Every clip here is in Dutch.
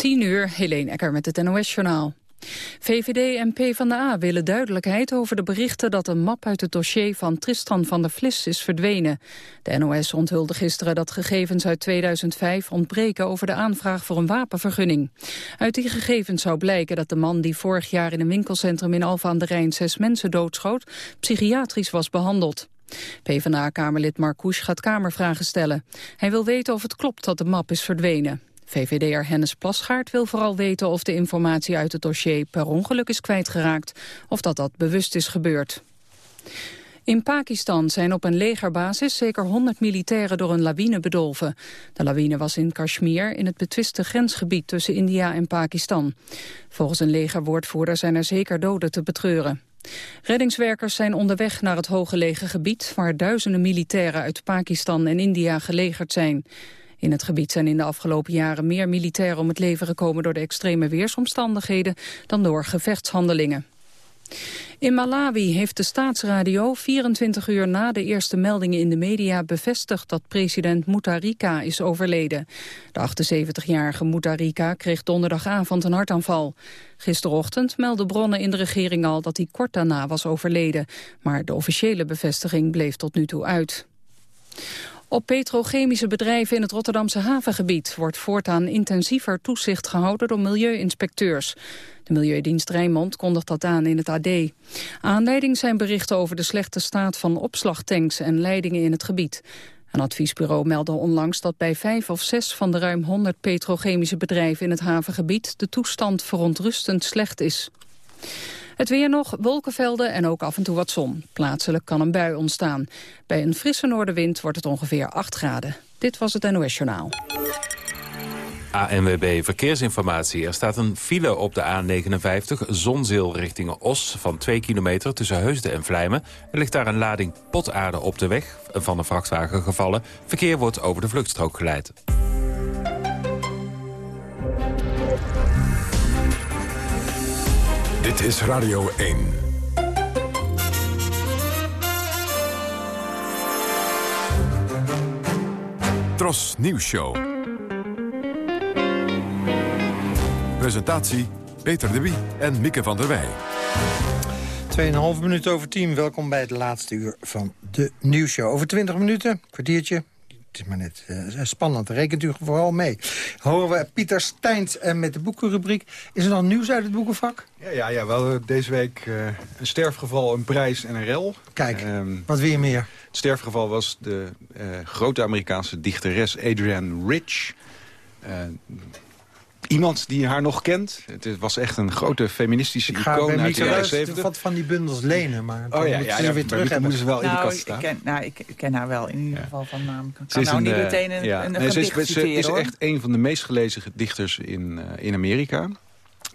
10 uur, Helene Ecker met het NOS-journaal. VVD en PvdA willen duidelijkheid over de berichten dat een map uit het dossier van Tristan van der Vlis is verdwenen. De NOS onthulde gisteren dat gegevens uit 2005 ontbreken over de aanvraag voor een wapenvergunning. Uit die gegevens zou blijken dat de man die vorig jaar in een winkelcentrum in Alphen aan de Rijn zes mensen doodschoot, psychiatrisch was behandeld. PvdA-kamerlid Marcouch gaat Kamervragen stellen. Hij wil weten of het klopt dat de map is verdwenen. VVD'er Hennis Plasgaard wil vooral weten of de informatie uit het dossier per ongeluk is kwijtgeraakt of dat dat bewust is gebeurd. In Pakistan zijn op een legerbasis zeker 100 militairen door een lawine bedolven. De lawine was in Kashmir, in het betwiste grensgebied tussen India en Pakistan. Volgens een legerwoordvoerder zijn er zeker doden te betreuren. Reddingswerkers zijn onderweg naar het hooggelegen gebied... waar duizenden militairen uit Pakistan en India gelegerd zijn. In het gebied zijn in de afgelopen jaren meer militairen om het leven gekomen door de extreme weersomstandigheden dan door gevechtshandelingen. In Malawi heeft de staatsradio 24 uur na de eerste meldingen in de media bevestigd dat president Mutarika is overleden. De 78-jarige Mutarika kreeg donderdagavond een hartaanval. Gisterochtend meldden bronnen in de regering al dat hij kort daarna was overleden. Maar de officiële bevestiging bleef tot nu toe uit. Op petrochemische bedrijven in het Rotterdamse havengebied wordt voortaan intensiever toezicht gehouden door milieuinspecteurs. De Milieudienst Rijnmond kondigt dat aan in het AD. Aanleiding zijn berichten over de slechte staat van opslagtanks en leidingen in het gebied. Een adviesbureau meldde onlangs dat bij vijf of zes van de ruim 100 petrochemische bedrijven in het havengebied de toestand verontrustend slecht is. Het weer nog, wolkenvelden en ook af en toe wat zon. Plaatselijk kan een bui ontstaan. Bij een frisse noordenwind wordt het ongeveer 8 graden. Dit was het NOS Journaal. ANWB Verkeersinformatie. Er staat een file op de A59, Zonzeel richting Os... van 2 kilometer tussen Heusden en Vlijmen. Er ligt daar een lading potaarde op de weg van een vrachtwagen gevallen. Verkeer wordt over de vluchtstrook geleid. Dit is Radio 1. Tros Nieuws Show. Presentatie Peter de Wie en Mieke van der Wij. 2,5 minuten over 10. Welkom bij het laatste uur van de nieuwsshow. Over 20 minuten, kwartiertje, het is maar net uh, spannend. Rekent u vooral mee. Horen we Pieter Steins en met de boekenrubriek. Is er dan nieuws uit het boekenvak? Ja, ja, ja wel deze week uh, een sterfgeval, een prijs en een rel. Kijk, um, wat wil je meer? Het sterfgeval was de uh, grote Amerikaanse dichteres Adrienne Rich. Iemand die haar nog kent. Het was echt een grote feministische icoon uit de jaren 70. wat van die bundels lenen, maar oh, ja, ja, ja, weer terug hebben. ze wel nou, in de kast staan. Ik ken, nou, ik ken haar wel, in ieder geval van naam. Ik kan nou niet meteen een, ja. een, een nee, ze is, ze is echt een van de meest gelezen dichters in, uh, in Amerika.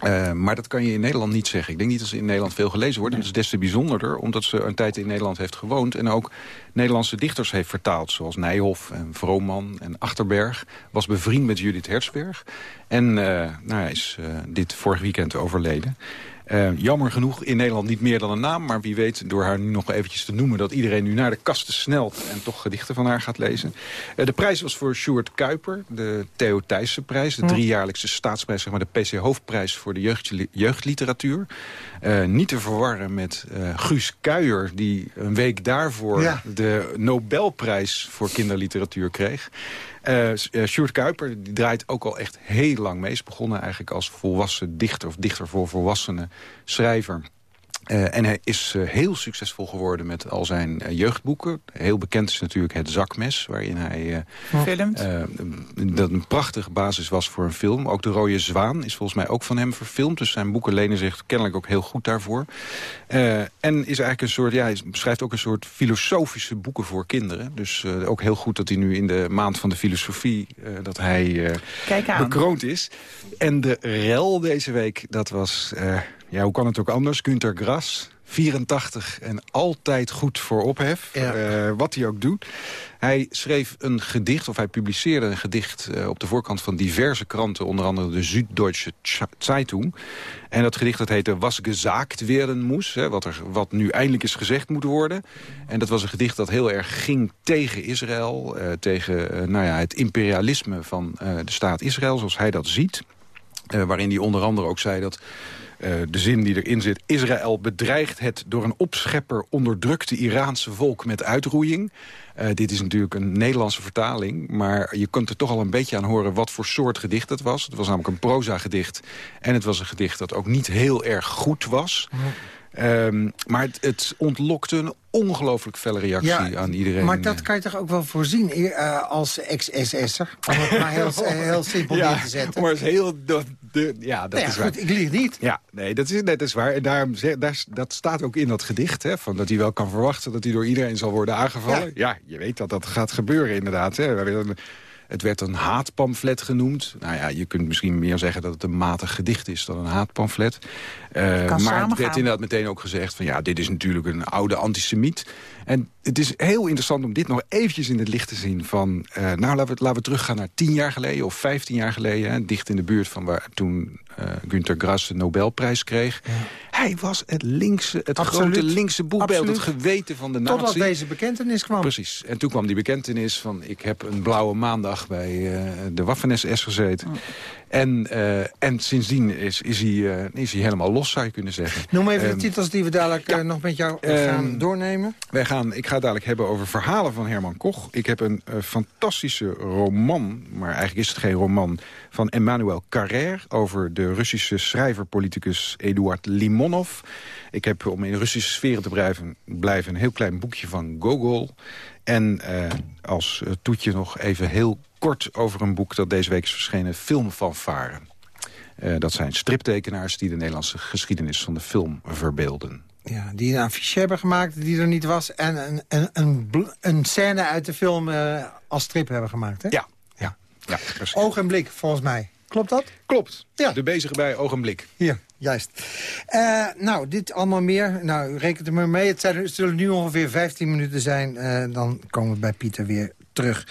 Uh, maar dat kan je in Nederland niet zeggen. Ik denk niet dat ze in Nederland veel gelezen wordt. En dat is des te bijzonderder, omdat ze een tijd in Nederland heeft gewoond... en ook Nederlandse dichters heeft vertaald. Zoals Nijhoff en Vrooman en Achterberg. Was bevriend met Judith Herzberg. En uh, nou, is uh, dit vorig weekend overleden. Uh, jammer genoeg in Nederland niet meer dan een naam. Maar wie weet, door haar nu nog eventjes te noemen... dat iedereen nu naar de kasten snelt en toch gedichten van haar gaat lezen. Uh, de prijs was voor Stuart Kuiper, de Theo Thijssen prijs. De driejaarlijkse staatsprijs, zeg maar de PC Hoofdprijs voor de jeugd, jeugdliteratuur. Uh, niet te verwarren met Guus Kuijer, die een week daarvoor... Ja. de Nobelprijs voor kinderliteratuur kreeg. Uh, Sjoerd Kuiper die draait ook al echt heel lang mee. Is begonnen eigenlijk als volwassen dichter of dichter voor volwassenen schrijver. Uh, en hij is uh, heel succesvol geworden met al zijn uh, jeugdboeken. Heel bekend is natuurlijk Het Zakmes, waarin hij... Filmt. dat een prachtige basis was voor een film. Ook De Rode Zwaan is volgens mij ook van hem verfilmd. Dus zijn boeken lenen zich kennelijk ook heel goed daarvoor. en is eigenlijk een soort, ja, hij schrijft ook een soort filosofische boeken voor kinderen. Dus ook heel goed dat hij nu in de maand van de filosofie... dat hij bekroond is. En de rel deze week, dat was ja, hoe kan het ook anders? Günter Grass, 84 en altijd goed voor ophef. Uh, wat hij ook doet. Hij schreef een gedicht, of hij publiceerde een gedicht... Uh, op de voorkant van diverse kranten, onder andere de Süddeutsche Zeitung. En dat gedicht dat heette Was gezaakt werden moes. Hè, wat, er, wat nu eindelijk is gezegd moet worden. En dat was een gedicht dat heel erg ging tegen Israël. Uh, tegen nou ja, het imperialisme van de staat Israël, zoals hij dat ziet. waarin hij onder andere ook zei dat uh, de zin die erin zit... Israël bedreigt het door een opschepper onderdrukte Iraanse volk met uitroeiing. Uh, dit is natuurlijk een Nederlandse vertaling... maar je kunt er toch al een beetje aan horen wat voor soort gedicht het was. Het was namelijk een proza-gedicht. En het was een gedicht dat ook niet heel erg goed was... Um, maar het, het ontlokte een ongelooflijk felle reactie aan iedereen. Maar dat kan je toch ook wel voorzien uh, als ex-SS'er? Om het maar heel, heel simpel ja, te zetten. Maar het is heel... De, ja, dat nou ja, is waar. Goed, ik lieg niet. Ja, nee, dat is, dat is waar. En daarom, daar, dat staat ook in dat gedicht. Hè, van dat hij wel kan verwachten dat hij door iedereen zal worden aangevallen. Ja, ja je weet dat dat gaat gebeuren inderdaad. Hè. Het werd een haatpamflet genoemd. Nou ja, je kunt misschien meer zeggen dat het een matig gedicht is dan een haatpamflet. Uh, maar het werd inderdaad meteen ook gezegd van ja, dit is natuurlijk een oude antisemiet. En het is heel interessant om dit nog eventjes in het licht te zien van... Uh, nou, laten we, laten we teruggaan naar tien jaar geleden of vijftien jaar geleden. Hè, dicht in de buurt van waar toen uh, Günter Grass de Nobelprijs kreeg. Ja. Hij was het linkse, het grote linkse boekbeeld, het geweten van de natie. Totdat deze bekentenis kwam. Precies. En toen kwam die bekentenis van... ik heb een blauwe maandag bij uh, de Waffen-SS gezeten. Oh. En, uh, en sindsdien is, is, hij, uh, is hij helemaal los, zou je kunnen zeggen. Noem even um, de titels die we dadelijk ja, uh, nog met jou gaan um, doornemen. Wij gaan, ik ga het dadelijk hebben over verhalen van Herman Koch. Ik heb een fantastische roman, maar eigenlijk is het geen roman... van Emmanuel Carrère over de Russische schrijver-politicus Eduard Limonov. Ik heb, om in Russische sferen te blijven, blijven een heel klein boekje van Gogol. En als toetje nog even heel kort over een boek dat deze week is verschenen, Film van Varen. Uh, dat zijn striptekenaars die de Nederlandse geschiedenis van de film verbeelden. Ja, die een affiche hebben gemaakt die er niet was... en een, een, een, een scène uit de film uh, als strip hebben gemaakt, hè? Ja, ja. ja Oog en blik, volgens mij. Klopt dat? Klopt. Ja. De bezige bij Oog en blik. Ja, juist. Uh, nou, dit allemaal meer. Nou, u rekent er maar mee. Het, zijn, het zullen nu ongeveer 15 minuten zijn. dan komen we bij Pieter weer terug.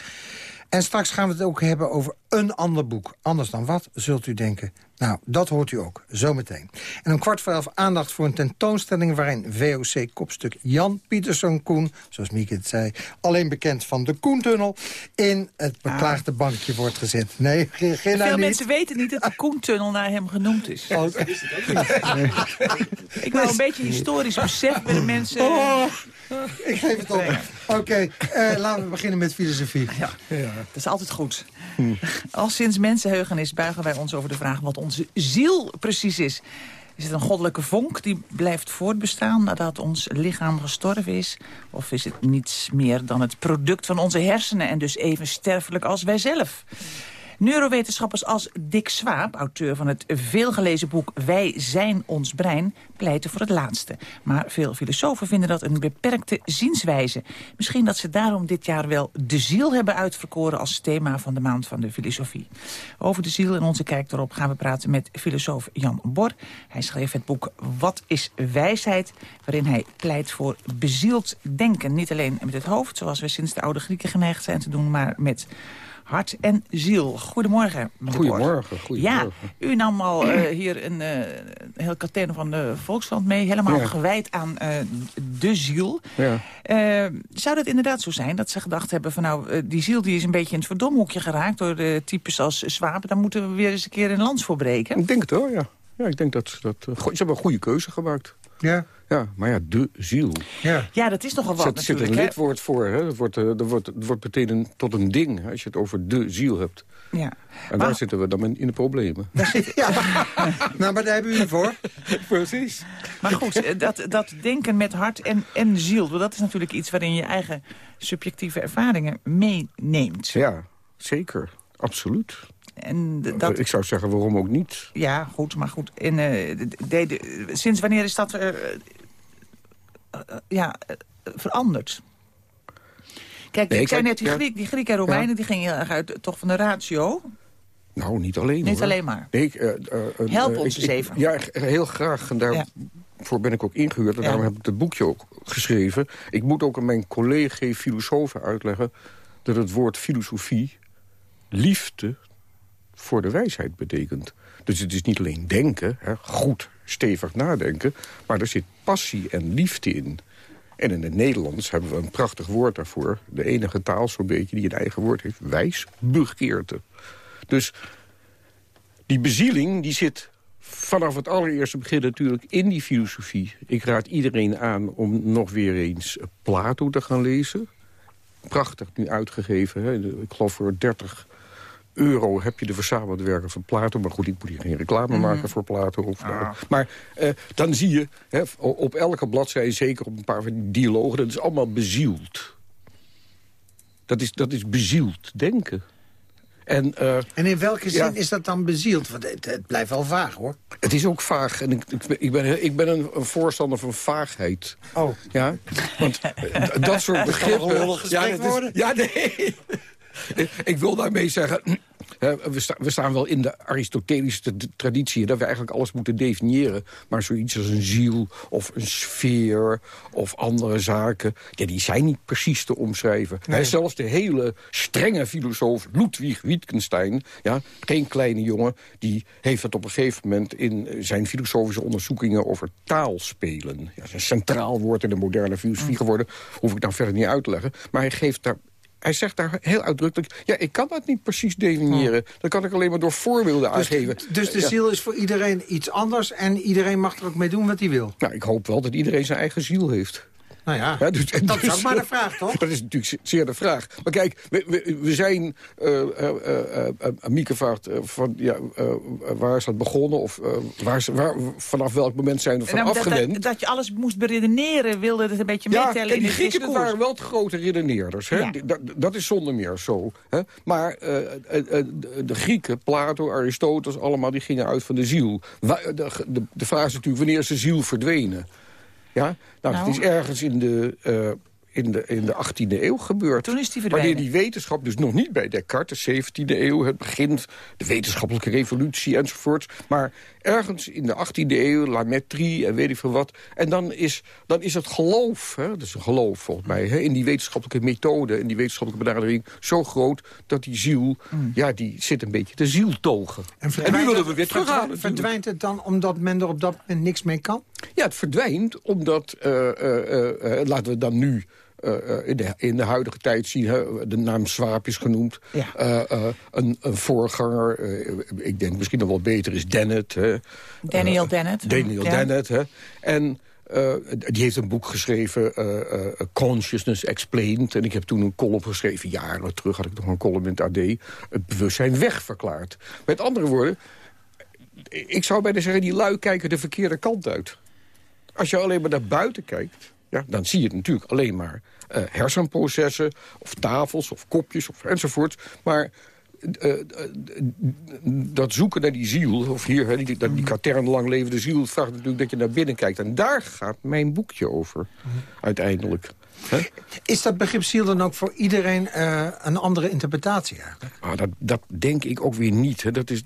En straks gaan we het ook hebben over een ander boek. Anders dan wat, zult u denken. Nou, dat hoort u ook, zometeen. En om kwart voor elf aandacht voor een tentoonstelling... waarin VOC-kopstuk Jan Pieterszoon Koen, zoals Mieke het zei... alleen bekend van de Koentunnel, in het beklaagde bankje wordt gezet. Nee, geen Veel nou mensen weten niet dat de Koentunnel naar hem genoemd is. Oh, Ik wil een beetje historisch besef bij de mensen... Oh, ik geef het op. Oké, okay, uh, laten we beginnen met filosofie. Ja, ja, dat is altijd goed. Hm. Al sinds mensenheugenis buigen wij ons over de vraag wat onze ziel precies is. Is het een goddelijke vonk die blijft voortbestaan nadat ons lichaam gestorven is? Of is het niets meer dan het product van onze hersenen en dus even sterfelijk als wij zelf? Neurowetenschappers als Dick Swaap, auteur van het veelgelezen boek Wij zijn ons brein, pleiten voor het laatste. Maar veel filosofen vinden dat een beperkte zienswijze. Misschien dat ze daarom dit jaar wel de ziel hebben uitverkoren als thema van de maand van de filosofie. Over de ziel en onze kijk erop gaan we praten met filosoof Jan Bor. Hij schreef het boek Wat is wijsheid? Waarin hij pleit voor bezield denken. Niet alleen met het hoofd, zoals we sinds de oude Grieken geneigd zijn te doen, maar met hart en ziel. Goedemorgen, Goedemorgen, goedemorgen. Ja, u nam al uh, hier een, uh, heel katern van de Volkskrant mee. Helemaal ja. gewijd aan uh, de ziel. Ja. zou het inderdaad zo zijn dat ze gedacht hebben... van nou, die ziel die is een beetje in het verdomhoekje geraakt... door de types als Zwapen. Daar moeten we weer eens een keer een lans voor breken. Ik denk het hoor, ja. Ja, ik denk dat, dat ze hebben een goede keuze gemaakt. Ja. Ja, maar ja, de ziel. Ja, ja dat is nogal wat Er zit een lidwoord voor. Hè? Dat, wordt, dat, wordt, dat wordt meteen een, tot een ding hè? als je het over de ziel hebt. Ja. En maar, daar zitten we dan in de problemen. Ja, nou, maar daar hebben we u voor. Precies. Maar goed, eh, dat, dat denken met hart en, en ziel... dat is natuurlijk iets waarin je eigen subjectieve ervaringen meeneemt. Ja, zeker. Absoluut. En dat... Ik zou zeggen, waarom ook niet? Ja, goed, maar goed. En, uh, de, de, sinds wanneer is dat uh, uh, ja, veranderd? Kijk, nee, ik zei net, die, Griek, die Grieken en Romeinen ja. die gingen heel erg uit toch van de ratio. Nou, niet alleen Niet alleen maar. Nee, Help ons eens even. Ja, heel graag. En daarvoor ben ik ook ingehuurd. En daarom heb ik het boekje ook geschreven. Ik moet ook aan mijn collega-filosofen uitleggen... dat het woord filosofie, liefde voor de wijsheid betekent. Dus het is niet alleen denken, hè, goed, stevig nadenken... maar er zit passie en liefde in. En in het Nederlands hebben we een prachtig woord daarvoor. De enige taal zo'n beetje die een eigen woord heeft. Wijsbegeerte. Dus die bezieling die zit vanaf het allereerste begin natuurlijk in die filosofie. Ik raad iedereen aan om nog weer eens Plato te gaan lezen. Prachtig nu uitgegeven. Hè? Ik geloof voor 30 euro heb je de verzamelde werken van Plato. Maar goed, ik moet hier geen reclame maken voor Plato. Of, ah. Maar eh, dan zie je hè, op elke bladzijde, zeker op een paar van die dialogen... dat is allemaal bezield. Dat is, dat is bezield denken. En, uh, en in welke zin is dat dan bezield? Want het, het, blijft wel vaag, hoor. Het is ook vaag. En ik, ik ben, ik ben een, een, voorstander van vaagheid. Oh. Ja? Want dat soort begrippen... ja, is, ja, nee. Ik wil daarmee zeggen... We, we, staan wel in de Aristotelische traditie... dat we eigenlijk alles moeten definiëren. Maar zoiets als een ziel of een sfeer of andere zaken... Ja, die zijn niet precies te omschrijven. Nee. zelfs de hele strenge filosoof Ludwig Wittgenstein... Ja, geen kleine jongen, die heeft het op een gegeven moment... in zijn filosofische onderzoekingen over taalspelen. Ja, dat is een centraal woord in de moderne filosofie mm. geworden. Hoef ik dan verder niet uit te leggen. Maar hij geeft daar hij zegt daar heel uitdrukkelijk... ja, ik kan dat niet precies definiëren. Oh. Dat kan ik alleen maar door voorbeelden dus, aangeven. Dus de ziel is voor iedereen iets anders... en iedereen mag er ook mee doen wat hij wil? Nou, ik hoop wel dat iedereen zijn eigen ziel heeft. Nou ja, dus, dat is ook maar de vraag, toch? Dat is natuurlijk zeer de vraag. Maar kijk, we, we, zijn, uh, uh, uh, van, ja, waar is dat begonnen? Of waar, waar, vanaf welk moment zijn we van nou, afgewend? Dat, dat, je alles moest beredeneren, wilde het een beetje ja, meetellen in die het Grieken waren wel grote redeneerders. Hè? Dat, dat, is zonder meer zo. Hè? Maar de Grieken, Plato, Aristoteles, allemaal, die gingen uit van de ziel. De, de, de vraag is natuurlijk wanneer is de ziel verdwenen? Ja? Nou, het is nou. ergens in de, uh, in, de, in de 18e eeuw gebeurd. Toen is die verdwenen. Wanneer die wetenschap, dus nog niet bij Descartes, de 17e eeuw... het begint, de wetenschappelijke revolutie enzovoort... maar ergens in de 18e eeuw, La Métrie en weet ik veel wat... en dan is, dan is het geloof, hè, dat is een geloof volgens mij... Hè, in die wetenschappelijke methode, in die wetenschappelijke benadering... zo groot dat die ziel, mm. ja, die zit een beetje te zieltogen. En, en nu willen we weer teruggaan. Verdwijnt het dan omdat men er op dat moment niks mee kan? Ja, het verdwijnt omdat, uh, uh, uh, laten we dan nu uh, in, de, in de huidige tijd zien. Hè, de naam Swaap is genoemd. Ja. Uh, een, een, voorganger, ik denk misschien nog wel beter, is Dennett. Hè. Daniel Dennett. Daniel ja. Dennett. Hè. En die heeft een boek geschreven, Consciousness Explained. En ik heb toen een column geschreven, jaren terug had ik nog een column in het AD. Het bewustzijn wegverklaard. Met andere woorden, ik zou bijna zeggen, die lui kijken de verkeerde kant uit. Als je alleen maar naar buiten kijkt, ja, dan zie je natuurlijk alleen maar uh, hersenprocessen... of tafels of kopjes of enzovoort. Maar uh, dat zoeken naar die ziel, of hier, die, die, die katern lang levende ziel... vraagt natuurlijk dat je naar binnen kijkt. En daar gaat mijn boekje over, uiteindelijk. Is dat begrip ziel dan ook voor iedereen uh, een andere interpretatie eigenlijk? Ah, dat, dat denk ik ook weer niet. Hè. Dat is...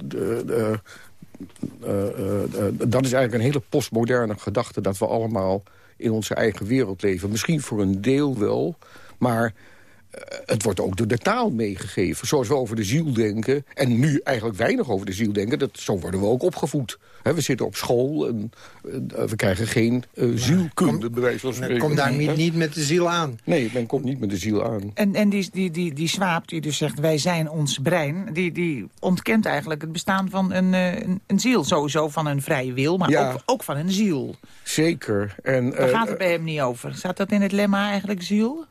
dat is eigenlijk een hele postmoderne gedachte... dat we allemaal in onze eigen wereld leven. Misschien voor een deel wel, maar eh, het wordt ook door de taal meegegeven. Zoals we over de ziel denken, en nu eigenlijk weinig over de ziel denken... Dat, zo worden we ook opgevoed. we zitten op school en eh, we krijgen geen uh, zielkunde, bij wijze van spreken. Kom daar niet, niet, met de ziel aan. Nee, men komt niet met de ziel aan. En, en die, die, die, die Swaap die dus zegt, wij zijn ons brein... die, die ontkent eigenlijk het bestaan van een, een, een ziel. Sowieso van een vrije wil, maar ook, ook van een ziel. Zeker. En, Daar gaat het bij hem niet over. Staat dat in het lemma eigenlijk ziel?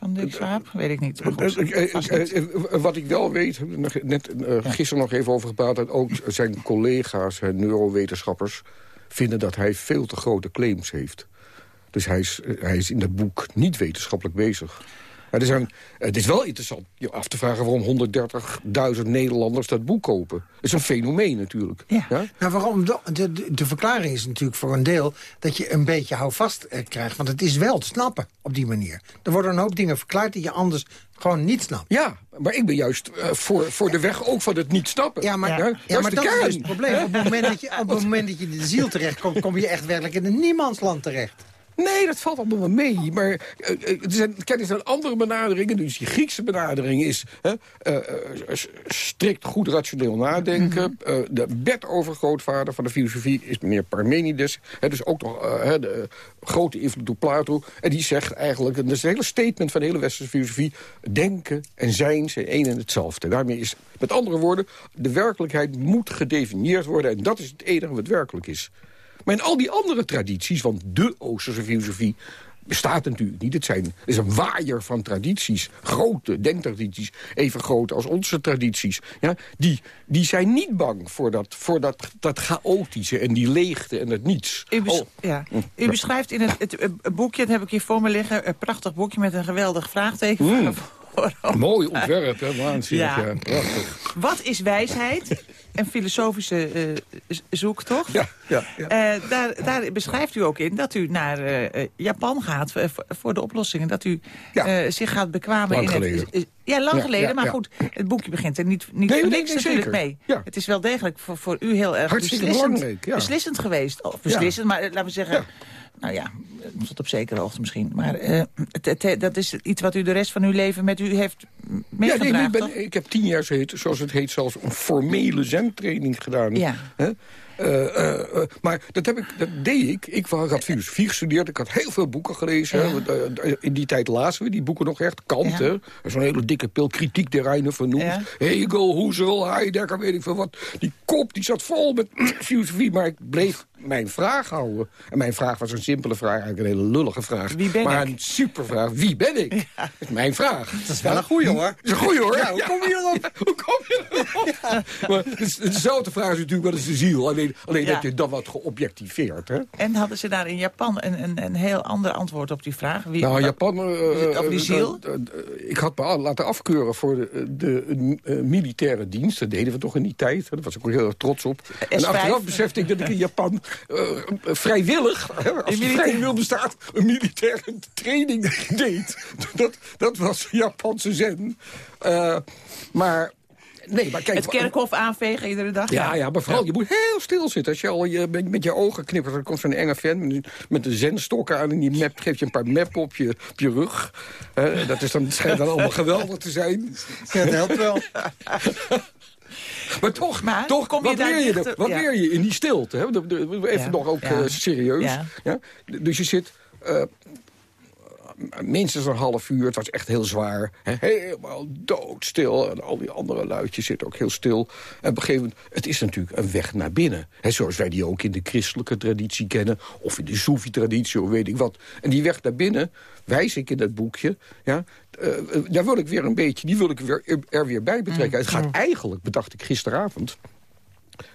Van Dirk Swaap? Weet ik niet. Wat ik wel weet, net gisteren nog even over gepraat... dat ook zijn collega's, neurowetenschappers... vinden dat hij veel te grote claims heeft. Dus hij is, hij is in dat boek niet wetenschappelijk bezig. Maar er het is wel interessant je af te vragen waarom 130.000 Nederlanders dat boek kopen. Dat is een fenomeen natuurlijk. Ja. Nou, waarom? De, de, verklaring is natuurlijk voor een deel dat je een beetje houvast eh, krijgt. Want het is wel te snappen op die manier. Er worden een hoop dingen verklaard die je anders gewoon niet snapt. Ja, maar ik ben juist uh, voor, voor de weg ook van het niet snappen. Ja, maar, ja. ja maar dat is dus het probleem. Op het moment dat je, op het moment dat je de ziel terecht komt, kom je echt werkelijk in een niemandsland terecht. Nee, dat valt allemaal wel mee. Maar uh, er zijn, kijk, er zijn andere benaderingen. Dus die Griekse benadering is hè, uh, strikt goed rationeel nadenken. Mhm. de bedovergrootvader van de filosofie is meneer Parmenides. Hè, dus ook nog de grote invloed door Plato. En die zegt eigenlijk, en dat is een hele statement van de hele westerse filosofie... denken en zijn zijn één en hetzelfde. Daarmee is, met andere woorden, de werkelijkheid moet gedefinieerd worden... en dat is het enige wat werkelijk is. Maar in al die andere tradities, want de Oosterse filosofie bestaat natuurlijk niet. Het, zijn, het is een waaier van tradities, grote denktradities... even groot als onze tradities. Ja, die, die zijn niet bang voor, dat, voor dat, dat chaotische en die leegte en het niets. U, oh. ja. U beschrijft in het, het, boekje, dat heb ik hier voor me liggen... een prachtig boekje met een geweldig vraagteken... Mm. Mooi ontwerp, hè? Waanzinnig, ja. Prachtig. Wat is wijsheid? Een filosofische uh, zoektocht. Ja, ja, ja. Uh, daar, daar, beschrijft u ook in dat u naar uh, Japan gaat voor de oplossingen. Dat u zich gaat bekwamen lang in geleden. het... Ja, lang geleden, maar goed, het boekje begint er niet, niet nee, niks natuurlijk mee. Het is wel degelijk voor, voor u heel erg beslissend, beslissend geweest. Of beslissend, maar laten we zeggen nou ja, tot op zekere hoogte misschien. Maar uh, het, dat is iets wat u de rest van uw leven met u heeft meegebracht, ja, nee, ben, Ik heb tien jaar, zoals het heet, zelfs een formele zentraining gedaan. Ja. Uh, uh, maar dat, heb ik, dat deed ik. Ik had filosofie gestudeerd. Ik had heel veel boeken gelezen. In die tijd lazen we die boeken nog echt. Kant, ja. Zo'n hele dikke pil kritiek der Reine vernoemd. Ja. Hegel, Husserl, Heidegger, weet ik veel wat. Die kop die zat vol met filosofie. Maar ik bleef mijn vraag houden. En mijn vraag was een simpele vraag, eigenlijk een hele lullige vraag. Wie ben maar een supervraag, wie ben ik? Dat is mijn vraag. Dat is wel een goeie hoor. Dat is een goeie hoor. Ja, hoe kom je erop? hoe kom je erop? Maar dezelfde vraag is natuurlijk, wat is de ziel? Alleen, alleen dat je dan wat geobjectiveerd. Hè? En hadden ze daar in Japan een, een, een heel ander antwoord op die vraag? Wie, nou, Japan... Uh, over die ziel? ik had me laten afkeuren voor de, de, militaire dienst. Dat deden we toch in die tijd. Daar was ik ook heel erg trots op. En achteraf besefte ik dat ik in Japan uh, vrijwillig, als het vrij wil bestaat, een militaire training deed. Dat, dat was Japanse zen. Uh, maar Nee, maar kijk, het kerkhof aanvegen iedere dag? Ja, ja maar vooral, je moet heel stil zitten. Als je al je, met je ogen knippert, dan komt zo'n enge fan met een zenstokken aan... en die map, geeft je een paar meppen op je, op je rug. Uh, dat is dan, schijnt dan allemaal geweldig te zijn. Ja, dat helpt wel. Maar toch, maar, toch kom wat, leer je, wat leer je in die stilte? Hè? Even nog ook uh, serieus. Ja. Dus je zit... Uh, minstens een half uur. Het was echt heel zwaar. Hè? Helemaal doodstil. En al die andere luidjes zitten ook heel stil. En op een gegeven moment, het is natuurlijk een weg naar binnen. Hè? Zoals wij die ook in de christelijke traditie kennen. Of in de Soefi-traditie, of weet ik wat. En die weg naar binnen, wijs ik in dat boekje. Ja, uh, daar wil ik weer een beetje, die wil ik weer, er weer bij betrekken. Mm. Het gaat mm. eigenlijk, bedacht ik gisteravond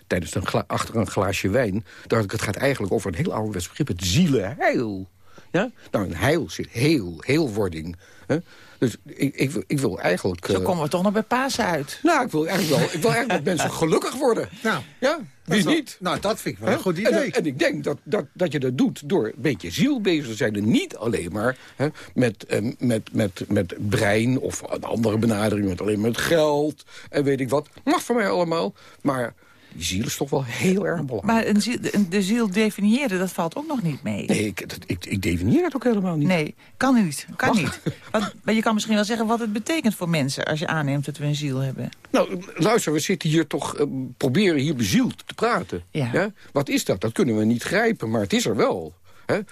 tijdens een achter een glaasje wijn... dacht ik, het gaat eigenlijk over een heel ouderwets begrip, het zielenheil. Ja? Nou, een heil zit heel, heel wording. Hè? Dus ik, ik, ik, wil eigenlijk... Zo uh, komen we toch nog bij Pasen uit. Nou, ik wil eigenlijk wel, ik wil eigenlijk dat mensen gelukkig worden. Nou, ja, wie niet? Nou, dat vind ik wel een goed idee. En, en, ik denk dat, dat, dat je dat doet door een beetje ziel bezig te zijn. En niet alleen maar hè, met, uh, met, met, met brein of een andere benadering... met alleen met geld en weet ik wat. Mag voor mij allemaal, maar die ziel is toch wel heel erg belangrijk. Maar een ziel, de ziel definiëren, dat valt ook nog niet mee. Nee, ik, ik, ik definieer het ook helemaal niet. Nee, kan niet. Kan niet. Want, maar je kan misschien wel zeggen wat het betekent voor mensen... als je aanneemt dat we een ziel hebben. Nou, luister, we zitten hier toch... Uh, proberen hier bezield te praten. Ja. Wat is dat? Dat kunnen we niet grijpen, maar het is er wel.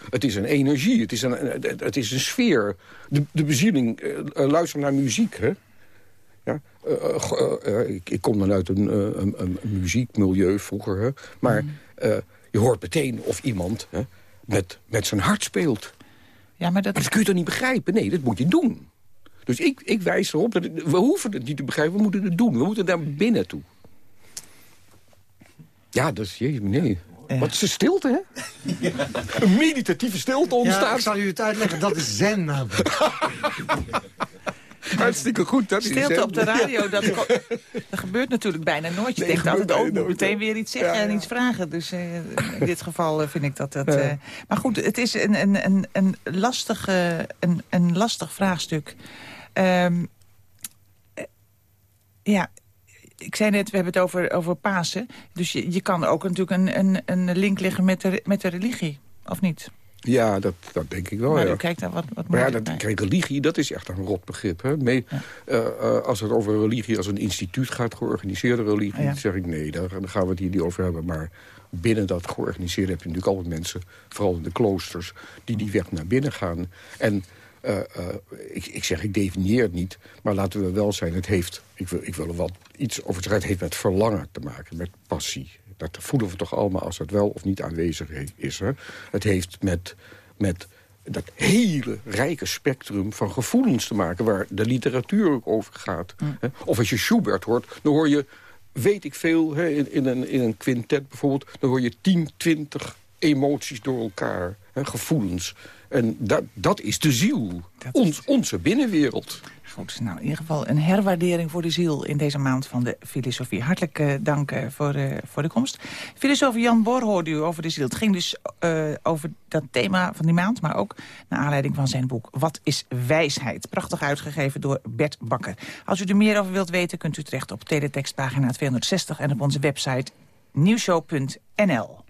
Het is een energie, het is een, het is een sfeer. De, de bezieling, uh, luister naar muziek, hè? Ja? Uh, ik, ik, kom dan uit een, een, een muziekmilieu vroeger. Hè? Maar mm. je hoort meteen of iemand hè, met, met zijn hart speelt. Ja, maar dat... dat kun je toch niet begrijpen? Nee, dat moet je doen. Dus ik, ik wijs erop, dat we hoeven het niet te begrijpen, we moeten het doen. We moeten daar binnen toe. Ja, dat is... nee. Wat is een stilte, hè? Een meditatieve stilte ontstaat. Ja, ik zal u het uitleggen. Dat is zen namelijk. Hartstikke goed. Dat Stilte op de radio, dat, dat gebeurt natuurlijk bijna nooit. Je denkt altijd, oh, moet meteen weer iets zeggen en iets vragen. Dus uh, in dit geval uh, vind ik dat dat... Uh, maar goed, het is een, een, een, een, lastig, een, een lastig vraagstuk. Um, ja, ik zei net, we hebben het over, over Pasen. Dus je, je kan ook natuurlijk een, een, een link leggen met de, met de religie, of niet? Ja, dat, dat denk ik wel, maar ja. kijkt daar wat, wat Maar ja, dat, naar. kijk, religie, dat is echt een rot begrip. Hè? Eh, eh, als het over religie als een instituut gaat, georganiseerde religie... Ja. zeg ik nee, daar, daar gaan we het hier niet over hebben. Maar binnen dat georganiseerde heb je natuurlijk altijd mensen... vooral in de kloosters, die die weg naar binnen gaan. En eh, ik, ik zeg, ik definieer het niet, maar laten we wel zijn... het heeft, ik wil, ik wil er wat iets over zeggen... het heeft met verlangen te maken, met passie. Dat voelen we toch allemaal als dat wel of niet aanwezig is. Hè? Het heeft met... met dat hele rijke spectrum van gevoelens te maken... waar de literatuur ook over gaat. hè. Of als je Schubert hoort, dan hoor je, weet ik veel... Hè, in, in, een, in een quintet bijvoorbeeld... dan hoor je 10, 20 emoties door elkaar, hè, gevoelens. En dat, dat is de ziel, Dat is Ons, onze binnenwereld. Goed, nou in ieder geval een herwaardering voor de ziel in deze maand van de filosofie. Hartelijk eh, dank eh, voor, eh, voor de komst. Filosoof Jan Bor hoorde u over de ziel. Het ging dus over dat thema van die maand, maar ook naar aanleiding van zijn boek Wat is wijsheid? Prachtig uitgegeven door Bert Bakker. Als u er meer over wilt weten, kunt u terecht op teletextpagina 260 en op onze website nieuwshow.nl.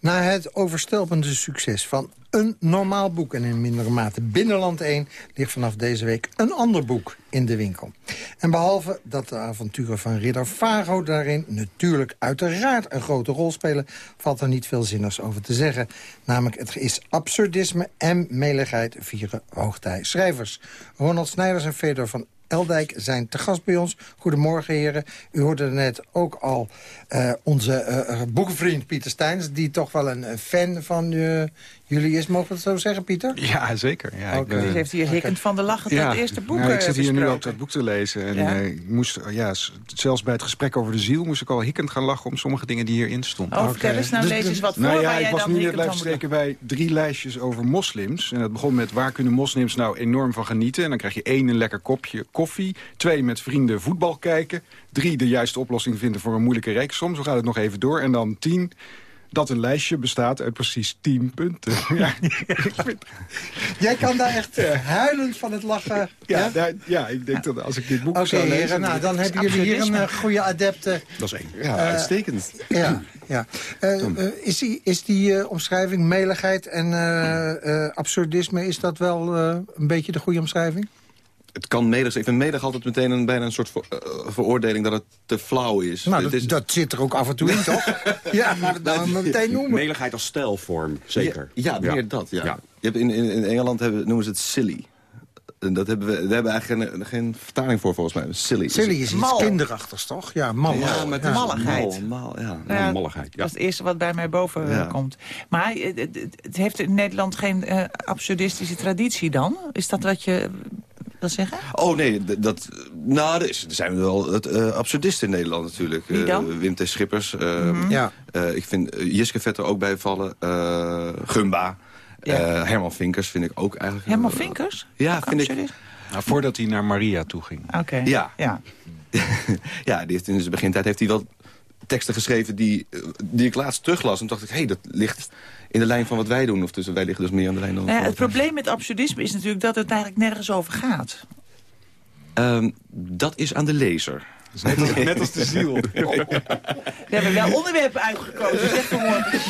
Na het overstelpende succes van een normaal boek... en in mindere mate Binnenland 1... ligt vanaf deze week een ander boek in de winkel. En behalve dat de avonturen van Ridder Faro daarin... natuurlijk uiteraard een grote rol spelen... valt er niet veel zinnigs over te zeggen. Namelijk, het is absurdisme en meligheid vieren hoogtij. Schrijvers Ronald Snijders en Fedor van Eldijk zijn te gast bij ons. Goedemorgen, heren. U hoorde net ook al eh, onze eh, boekenvriend Pieter Steins... die toch wel een eh, fan van eh, jullie is. Mogen we het zo zeggen, Pieter? Ja, zeker. Ja, ik Dus heeft hier hikkend van de lachen ja, het eerste boek nou, ik eh, zit hier nu ook dat boek te lezen. En Ja. eh, ik moest, ja, s- zelfs bij het gesprek over de ziel moest ik al hikkend gaan lachen om sommige dingen die hierin stonden. Oh, vertel eens, nou Dus- lees eens wat voor Nou ja, waar ik jij was dan nu net blijven steken bij drie lijstjes over moslims. En dat begon met waar kunnen moslims nou enorm van genieten. En dan krijg je één, een lekker kopje koffie. Twee, met vrienden voetbal kijken. Drie, de juiste oplossing vinden voor een moeilijke reeksom. Zo gaat het nog even door. En dan tien, dat een lijstje bestaat uit precies tien punten. ja, ik vind- Jij kan daar echt eh, huilend van het lachen. ja, ja? daar- ja, ik denk dat als ik dit boek zou lezen... heren. Nou, dan hebben jullie hier een eh, goede adepte. Dat is één. Ja, uitstekend. Ja, ja. Eh, eh, is die, is die eh, omschrijving meligheid en eh, eh, absurdisme... is dat wel eh, een beetje de goede omschrijving? Het kan medig Ik vind medig altijd meteen een, bijna een soort ver- eh, veroordeling dat het te flauw is. Nou, Het dat, is dat zit er ook af en toe in, toch? ja, maar dat nou meteen noemen. Meligheid als stijlvorm, zeker. Ja, meer dat, ja. Ja. Je hebt in, in, in Engeland hebben, noemen ze het silly. En dat hebben we, daar hebben we eigenlijk geen, geen vertaling voor volgens mij. Silly. Silly is iets Mal. kinderachtigs, toch? Ja, mal. Ja, maar het is Malligheid. Mal, mal, ja. Ja, malligheid, ja. Dat is het eerste wat bij mij boven eh, Ja. komt. Maar eh, het, heeft in Nederland geen absurdistische traditie dan? Is dat wat je wil zeggen? Oh nee, dat, nou, er, is, er zijn wel het, eh, absurdisten in Nederland natuurlijk. Wie dan? Eh, Wim T. Schippers. eh, Ja. eh, ik vind Jiske Vet er ook bij vallen. eh, Gumba. Ja. Eh, Herman Vinkers vind ik ook eigenlijk... Herman Vinkers? Ja, Ook vind ik... Nou, voordat hij naar Maria toe ging. Oké. Ja. ja. ja, die heeft in zijn begintijd heeft hij wel teksten geschreven die, die ik laatst teruglas. En dacht ik, hé, hey, dat ligt in de lijn van wat wij doen. Of dus wij liggen dus meer aan de lijn dan... Nou ja, het probleem met absurdisme is natuurlijk dat het eigenlijk nergens over gaat. Ehm, dat is aan de lezer. Net als de ziel. We hebben wel onderwerpen uitgekozen, zeg vanmorgen.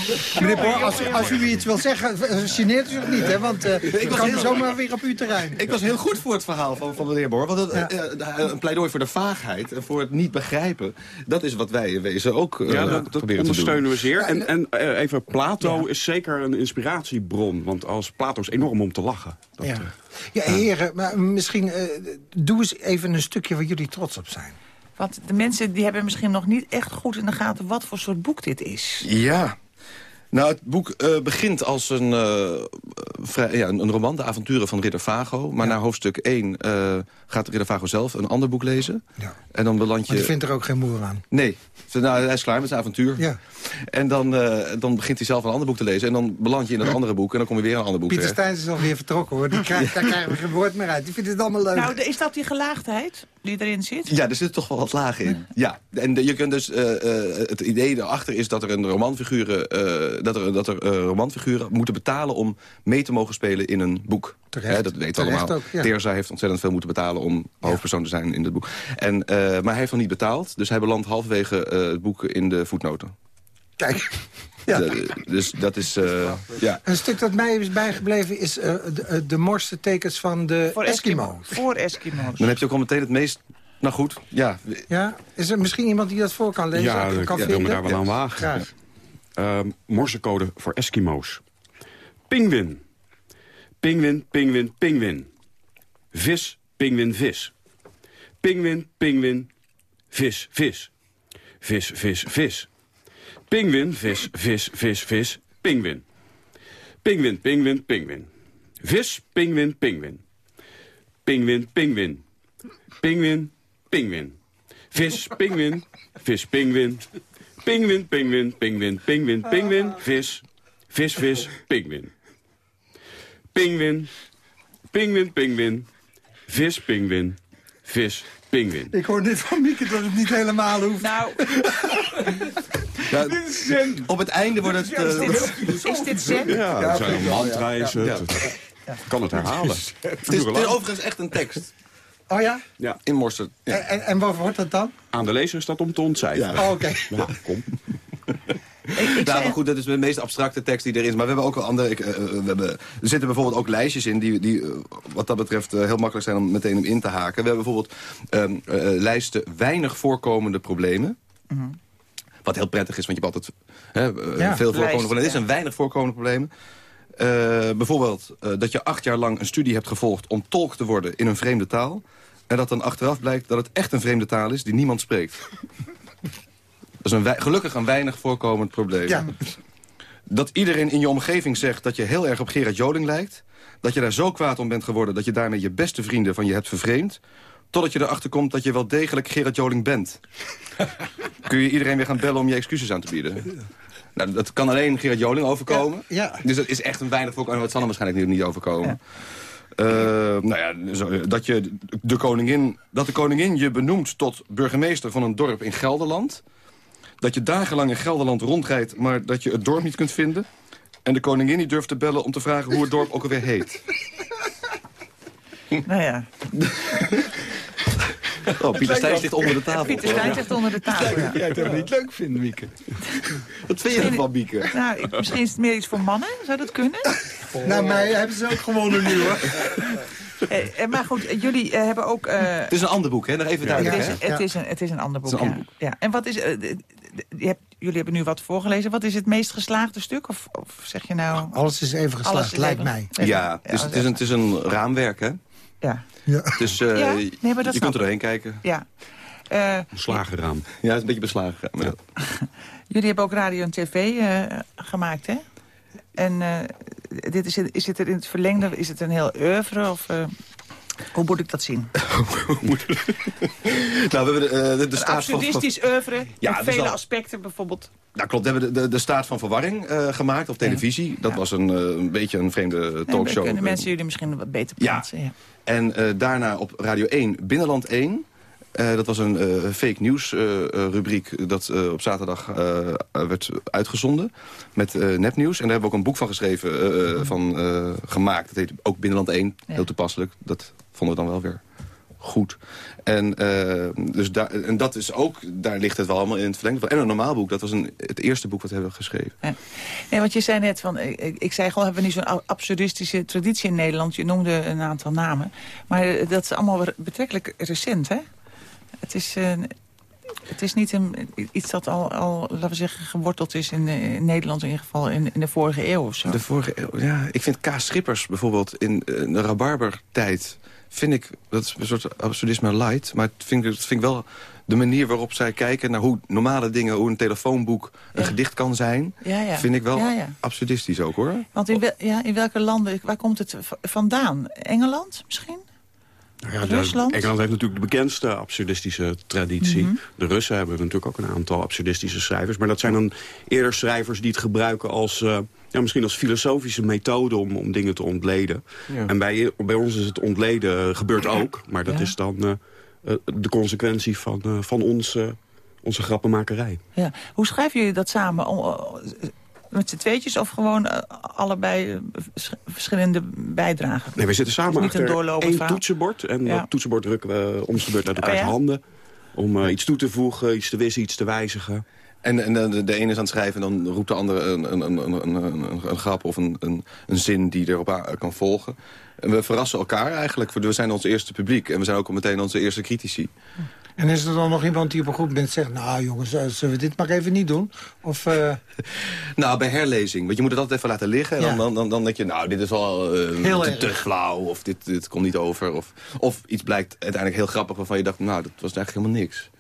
Meneer Boor, als, als u iets wil zeggen, geneert u zich niet, hè? Want eh ik was kan heel- zomaar weer op uw terrein. Ik was heel goed voor het verhaal van, van meneer Boor. Want het, Ja. eh, eh, een pleidooi voor de vaagheid en voor het niet begrijpen. Dat is wat wij in wezen ook eh, Ja, dat, dat proberen te doen. ondersteunen we zeer. En, en even, Plato is zeker een inspiratiebron. Want als Plato is enorm om te lachen. Dat, Ja. ja, heren, maar misschien eh, doe eens even een stukje waar jullie trots op zijn. Want de mensen die hebben misschien nog niet echt goed in de gaten... wat voor soort boek dit is. Ja. Nou, het boek eh, begint als een, eh, vrij, ja, een een roman, De avonturen van Ridder Vago. Maar na hoofdstuk 1 eh, gaat Ridder Vago zelf een ander boek lezen. Ja. En dan beland je... Want die vindt er ook geen moer aan. Nee, nou, hij is klaar met zijn avontuur. Ja. En dan, eh, dan begint hij zelf een ander boek te lezen. En dan beland je in dat andere boek. En dan kom je weer in een ander boek Pieter. Steins is alweer vertrokken, hoor. Die krijgt, daar krijgen we geen woord meer uit. Die vindt het allemaal leuk. Nou, is dat die gelaagdheid die erin zit? Ja, er zit toch wel wat lagen in. Ja, en de- je kunt dus, eh, eh, het idee daarachter is dat er een romanfiguren, eh, dat er, dat er eh, romanfiguren moeten betalen om mee te mogen spelen in een boek. Terecht. Dat weten we allemaal. ook, ja. Teerza heeft ontzettend veel moeten betalen om hoofdpersoon te zijn in het boek. En, eh, maar hij heeft nog niet betaald, dus hij belandt halverwege eh, het boek in de voetnoten. Kijk. Ja. De- dus dat is... eh, ja. Een stuk dat mij is bijgebleven is eh, de, de morse tekens van de Voor Eskimo. Eskimo. Voor Eskimo's. Dan heb je ook al meteen het meest... Nou goed, ja. Ja? Is er misschien iemand die dat voor kan lezen? Ja, kan ik wil me daar wel aan wagen. Ehm morsecode voor Eskimo's. Pingwin. Pingwin, pingwin, pingwin. Vis, pingwin, vis. Pingwin, pingwin, vis, vis. Vis, vis, vis. Pingwin, vis, vis, vis, vis, pingwin. Pingwin, pingwin, pingwin. Vis, pingwin, pingwin. Pingwin, pingwin. Pingwin, pingwin. Vis, pingwin, vis, pingwin. Pingwin, pingwin, pingwin, pingwin, pingwin, vis. Vis, vis, pingwin. Pingwin, pingwin, pingwin. Vis, pingwin. Vis, pingwin. Ik hoor net van Mieke dat het niet helemaal hoeft. Nou, Ja, op het einde wordt het... is eh, dit, is dit zen? Ja, dat zijn mantra is het. Ik kan het herhalen. het, is, het is overigens echt een tekst. Oh ja? Ja, In Morse. Ja. En, en, en wat wordt dat dan? aan de lezer is dat om te ontcijferen. Oh, Oké. Ja, kom. Ik, ik Nou, zei- maar goed, dat is de meest abstracte tekst die er is. Maar we hebben ook wel andere... Ik, eh, eh, we hebben, er zitten bijvoorbeeld ook lijstjes in die, die eh, wat dat betreft heel makkelijk zijn om meteen om in te haken. We hebben bijvoorbeeld ehm, eh, lijsten weinig voorkomende problemen. Wat heel prettig is, want je hebt altijd hè, Ja. veel voorkomende problemen. Dit ja. zijn weinig voorkomende problemen. Bijvoorbeeld dat je acht jaar lang een studie hebt gevolgd om tolk te worden in een vreemde taal. En dat dan achteraf blijkt dat het echt een vreemde taal is die niemand spreekt. Dat is een gelukkig een weinig voorkomend probleem. Ja. Dat iedereen in je omgeving zegt dat je heel erg op Gerard Joling lijkt. Dat je daar zo kwaad om bent geworden dat je daarmee je beste vrienden van je hebt vervreemd. Totdat je erachter komt dat je wel degelijk Gerard Joling bent. Kun je iedereen weer gaan bellen om je excuses aan te bieden. Nou, dat kan alleen Gerard Joling overkomen. Ja, ja. Dus dat is echt een weinig voorkomen. Dat zal hem waarschijnlijk niet, niet overkomen. Eh, nou ja, dat, je de koningin, dat de koningin je benoemt tot burgemeester van een dorp in Gelderland. Dat je dagenlang in Gelderland rondrijdt, maar dat je het dorp niet kunt vinden. En de koningin niet durft te bellen om te vragen hoe het dorp ook alweer heet. Nou ja, Oh, Pieter Stijs ligt onder de tafel. Pieter Stijn zegt onder de tafel. Ja. Jij het helemaal niet leuk vinden, Mieke. Wat vind je ervan, Bieke? Nou, ik- misschien is het meer iets voor mannen. Zou dat kunnen? Nou, mij hebben ze ook gewonnen nu, hoor. Eh, eh, maar goed, eh, jullie hebben ook... eh, Het is een ander boek, hè? Nog even het, duidelijk, is, hè? het, is een, het is een ander boek, Het is een ja. En wat is... je hebt, jullie hebben nu wat voorgelezen. Wat is het meest geslaagde stuk? Of, of zeg je nou... Alles is even geslaagd, is lijkt even- mij. even- Ja, dus het is, een, het is een raamwerk, hè? Ja, Ja. Dus eh, Ja, nee, maar dat je kunt er doorheen kijken. ja. Eh, Slagenraam. Ja, het is een beetje beslagen. ja. jullie hebben ook radio en tv eh, gemaakt, hè? En eh, dit is, is het er in het verlengde, is het een heel oeuvre? Of, eh, hoe moet ik dat zien? Nou, we hebben de, eh, de, de Een staat van... absurdistisch oeuvre, Ja, dus vele al- aspecten bijvoorbeeld. Nou klopt, we hebben de, de, de staat van verwarring eh, gemaakt op televisie. Dat Ja. was een, eh, een beetje een vreemde Nee, talkshow. kunnen mensen jullie misschien wat beter plaatsen. Ja. En eh, daarna op Radio 1, Binnenland 1. Eh, dat was een eh, fake nieuws eh, rubriek dat op zaterdag werd uitgezonden. Met nepnieuws. En daar hebben we ook een boek van geschreven, van gemaakt. Dat heet ook Binnenland 1. Ja. Heel toepasselijk. Dat vonden we dan wel weer goed. En, dus daar, en dat is ook, daar ligt het wel allemaal in het verlengde van. En een normaal boek, dat was een, het eerste boek wat we hebben geschreven. Nee, want je zei net van, ik, ik- zei gewoon, hebben we niet zo'n absurdistische traditie in Nederland? Je noemde een aantal namen. Maar dat is allemaal betrekkelijk recent, hè? Het is, eh, het is niet een, iets dat al, al, laten we zeggen, geworteld is in, eh, in Nederland in ieder geval in, in de vorige eeuw of zo. De vorige eeuw, ja. Ik vind K. Schippers bijvoorbeeld in eh, de rabarbertijd... vind ik, dat is een soort absurdisme light... maar het vind ik, dat vind ik wel de manier waarop zij kijken... naar hoe normale dingen, hoe een telefoonboek een Ja. gedicht kan zijn... Ja, ja. vind ik wel absurdistisch ook, hoor. Want in, wel- in welke landen, waar komt het vandaan? Engeland misschien? Nou ja, de- Rusland? Engeland heeft natuurlijk de bekendste absurdistische traditie. Mhm. De Russen hebben natuurlijk ook een aantal absurdistische schrijvers. Maar dat zijn dan eerder schrijvers die het gebruiken als... eh, ja, misschien als filosofische methode om, om dingen te ontleden. Ja. En bij, bij ons is het ontleden eh, gebeurt ook. Maar dat Ja. is dan eh, de consequentie van, eh, van ons, onze grappenmakerij. Ja. Hoe schrijven jullie dat samen? Eh, met z'n tweetjes of gewoon eh, allebei eh, vers- verschillende bijdragen? Nee, we zitten samen Het is niet een achter doorlopend één verhaal. toetsenbord. En Ja. dat toetsenbord drukken we om de beurt uit elkaars Oh ja? handen. Om eh, iets toe te voegen, iets te wissen, iets te wijzigen. En, en de, de ene is aan het schrijven en dan roept de andere een, een, een, een, een, een grap of een, een, een zin die erop kan volgen. En we verrassen elkaar eigenlijk. We zijn ons eerste publiek en we zijn ook al meteen onze eerste critici. En is er dan nog iemand die op een goed moment zegt... nou jongens, eh, zullen we dit maar even niet doen? Of, uh... nou, bij herlezing. Want je moet het altijd even laten liggen. En dan, dan, dan denk je, nou, dit is wel uh, te, te, flauw. Of dit, dit komt niet over. Of, of iets blijkt uiteindelijk heel grappig waarvan je dacht... nou, dat was eigenlijk helemaal niks.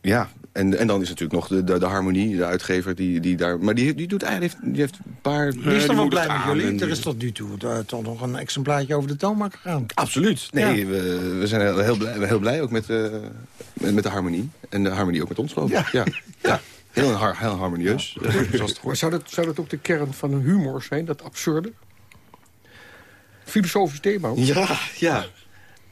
Ja, en, en dan is natuurlijk nog de, de, de, harmonie, de uitgever die, die daar... Maar die, die, doet eigenlijk, die heeft een paar... Die is dan wel blij met jullie? Er is tot nu toe uh, toch nog een exemplaartje over de toonbank gegaan. Absoluut. Nee, we, we zijn heel, blij, heel blij ook met, uh, met, met, de harmonie. En de harmonie ook met ons, geloof ik. Ja. ja. ja. Heel, heel harmonieus, ja. zoals het Maar zou dat, zou dat ook de kern van een humor zijn, dat absurde? Filosofisch thema? Ja, ja.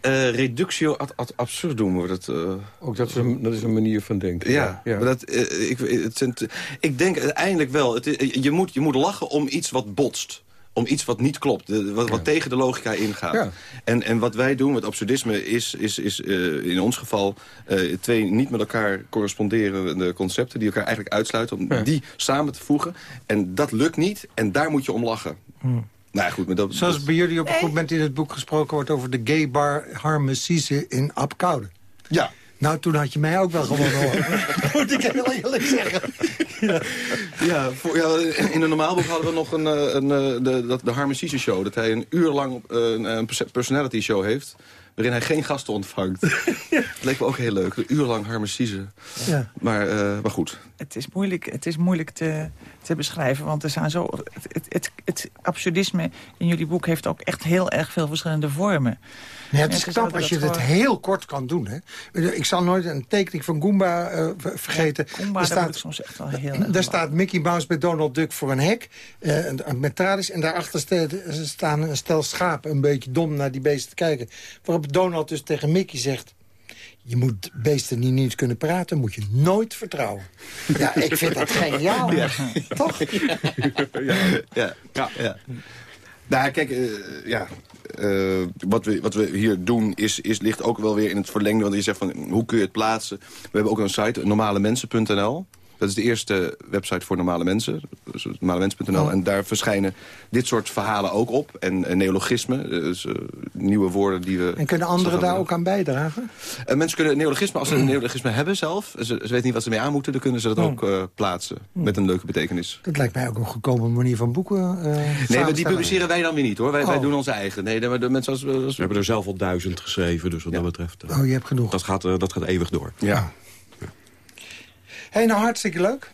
Uh, reductio ad, ad absurdum wordt het. Uh, Ook dat is, een, dat is een manier van denken. Ja, ja. Maar dat, uh, ik, het, ik denk uiteindelijk wel. Het, je, moet, je moet lachen om iets wat botst. Om iets wat niet klopt, wat, wat ja. tegen de logica ingaat. Ja. En, en wat wij doen met absurdisme is, is, is in ons geval... twee niet met elkaar corresponderende concepten... die elkaar eigenlijk uitsluiten, om die samen te voegen. En dat lukt niet en daar moet je om lachen. Hmm. Nou, goed, maar dat, Zoals bij jullie op een goed moment in het boek gesproken wordt... over de gay bar Harmesize in Apkoude. Ja. Nou, toen had je mij ook wel gewoon horen. Moet ik heel eerlijk zeggen. ja, ja, voor, ja, in een normaal boek hadden we nog een, een, een de, de, de Harmesize show. Dat hij een uur lang een, een personality show heeft waarin hij geen gasten ontvangt. Dat leek me ook heel leuk. Een uur lang Harmesize. Ja. Maar, uh, maar goed. Het is moeilijk, het is moeilijk te, te beschrijven, want er zijn zo... Het, het, het, het absurdisme in jullie boek heeft ook echt heel erg veel verschillende vormen. Ja, het is knap als je het heel kort kan doen. Hè. Ik zal nooit een tekening van Goomba uh, vergeten. Ja, Goomba, daar staat, soms echt wel heel Daar staat Mickey Mouse met Donald Duck voor een hek. Uh, met tralies. En daarachter staan een stel schapen een beetje dom naar die beesten te kijken. Waarop Donald dus tegen Mickey zegt... Je moet beesten die niet kunnen praten, moet je nooit vertrouwen. Ja, ik vind dat geniaal. Ja. Toch? Ja. ja. ja. ja. Nou, kijk, uh, ja, uh, wat, we, wat we hier doen is, is, ligt ook wel weer in het verlengde. Want je zegt van, hoe kun je het plaatsen? We hebben ook een site, normalemensen.nl. Dat is de eerste website voor normale mensen. Dus normalemens.nl. Oh. En daar verschijnen dit soort verhalen ook op. En, en neologismen, dus uh, nieuwe woorden die we... En kunnen anderen daar ook aan bijdragen? Uh, mensen kunnen neologisme, als ze een neologisme hebben zelf... Ze, ze weten niet wat ze mee aan moeten, dan kunnen ze dat oh. ook uh, plaatsen. Met een leuke betekenis. Dat lijkt mij ook een goedkope manier van boeken Nee, maar die publiceren wij dan weer niet, hoor. Wij, oh. wij doen onze eigen. Nee, de, de mensen als, als... We hebben er zelf al duizend geschreven, dus wat ja. dat betreft... oh, je hebt genoeg. Dat gaat, dat gaat eeuwig door. Ja. Hey, nou hartstikke leuk.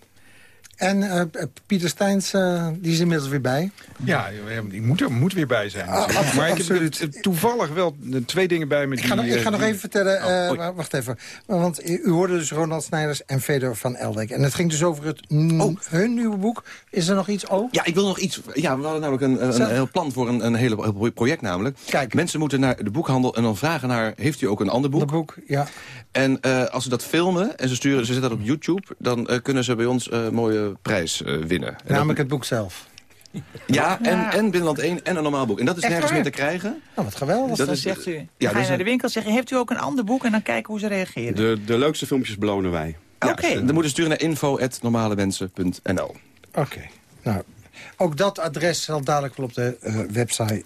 En uh, Pieter Steins, uh, die is inmiddels weer bij. Ja, ik moet er moet weer bij zijn. Ah, maar ik heb toevallig wel twee dingen bij me. Ik ga, die, nog, ik ga nog even vertellen, uh, oh, wacht even. Want u hoorde dus Ronald Snijders en Fedor van Eldek. En het ging dus over het oh. hun nieuwe boek. Is er nog iets ook? Ja, ik wil nog iets. Ja, we hadden namelijk een, een, een heel plan voor een, een hele project namelijk. Kijk. Mensen moeten naar de boekhandel en dan vragen naar... heeft u ook een ander boek? Een boek, ja. En als ze dat filmen en ze, sturen, ze zetten dat op YouTube... dan kunnen ze bij ons mooie prijs uh, winnen. Namelijk het boek zelf. Ja, en, en Binnenland 1 en een normaal boek. En dat is Echt nergens waar? meer te krijgen. Nou, wat geweldig. Dat dan is, zegt u, ja, ga je naar de winkel zeggen, heeft u ook een ander boek? En dan kijken hoe ze reageren. De, de leukste filmpjes belonen wij. Oké. Okay. Dan moeten sturen naar info.normalemensen.nl Oké. Okay. Nou, ook dat adres zal dadelijk wel op de uh, website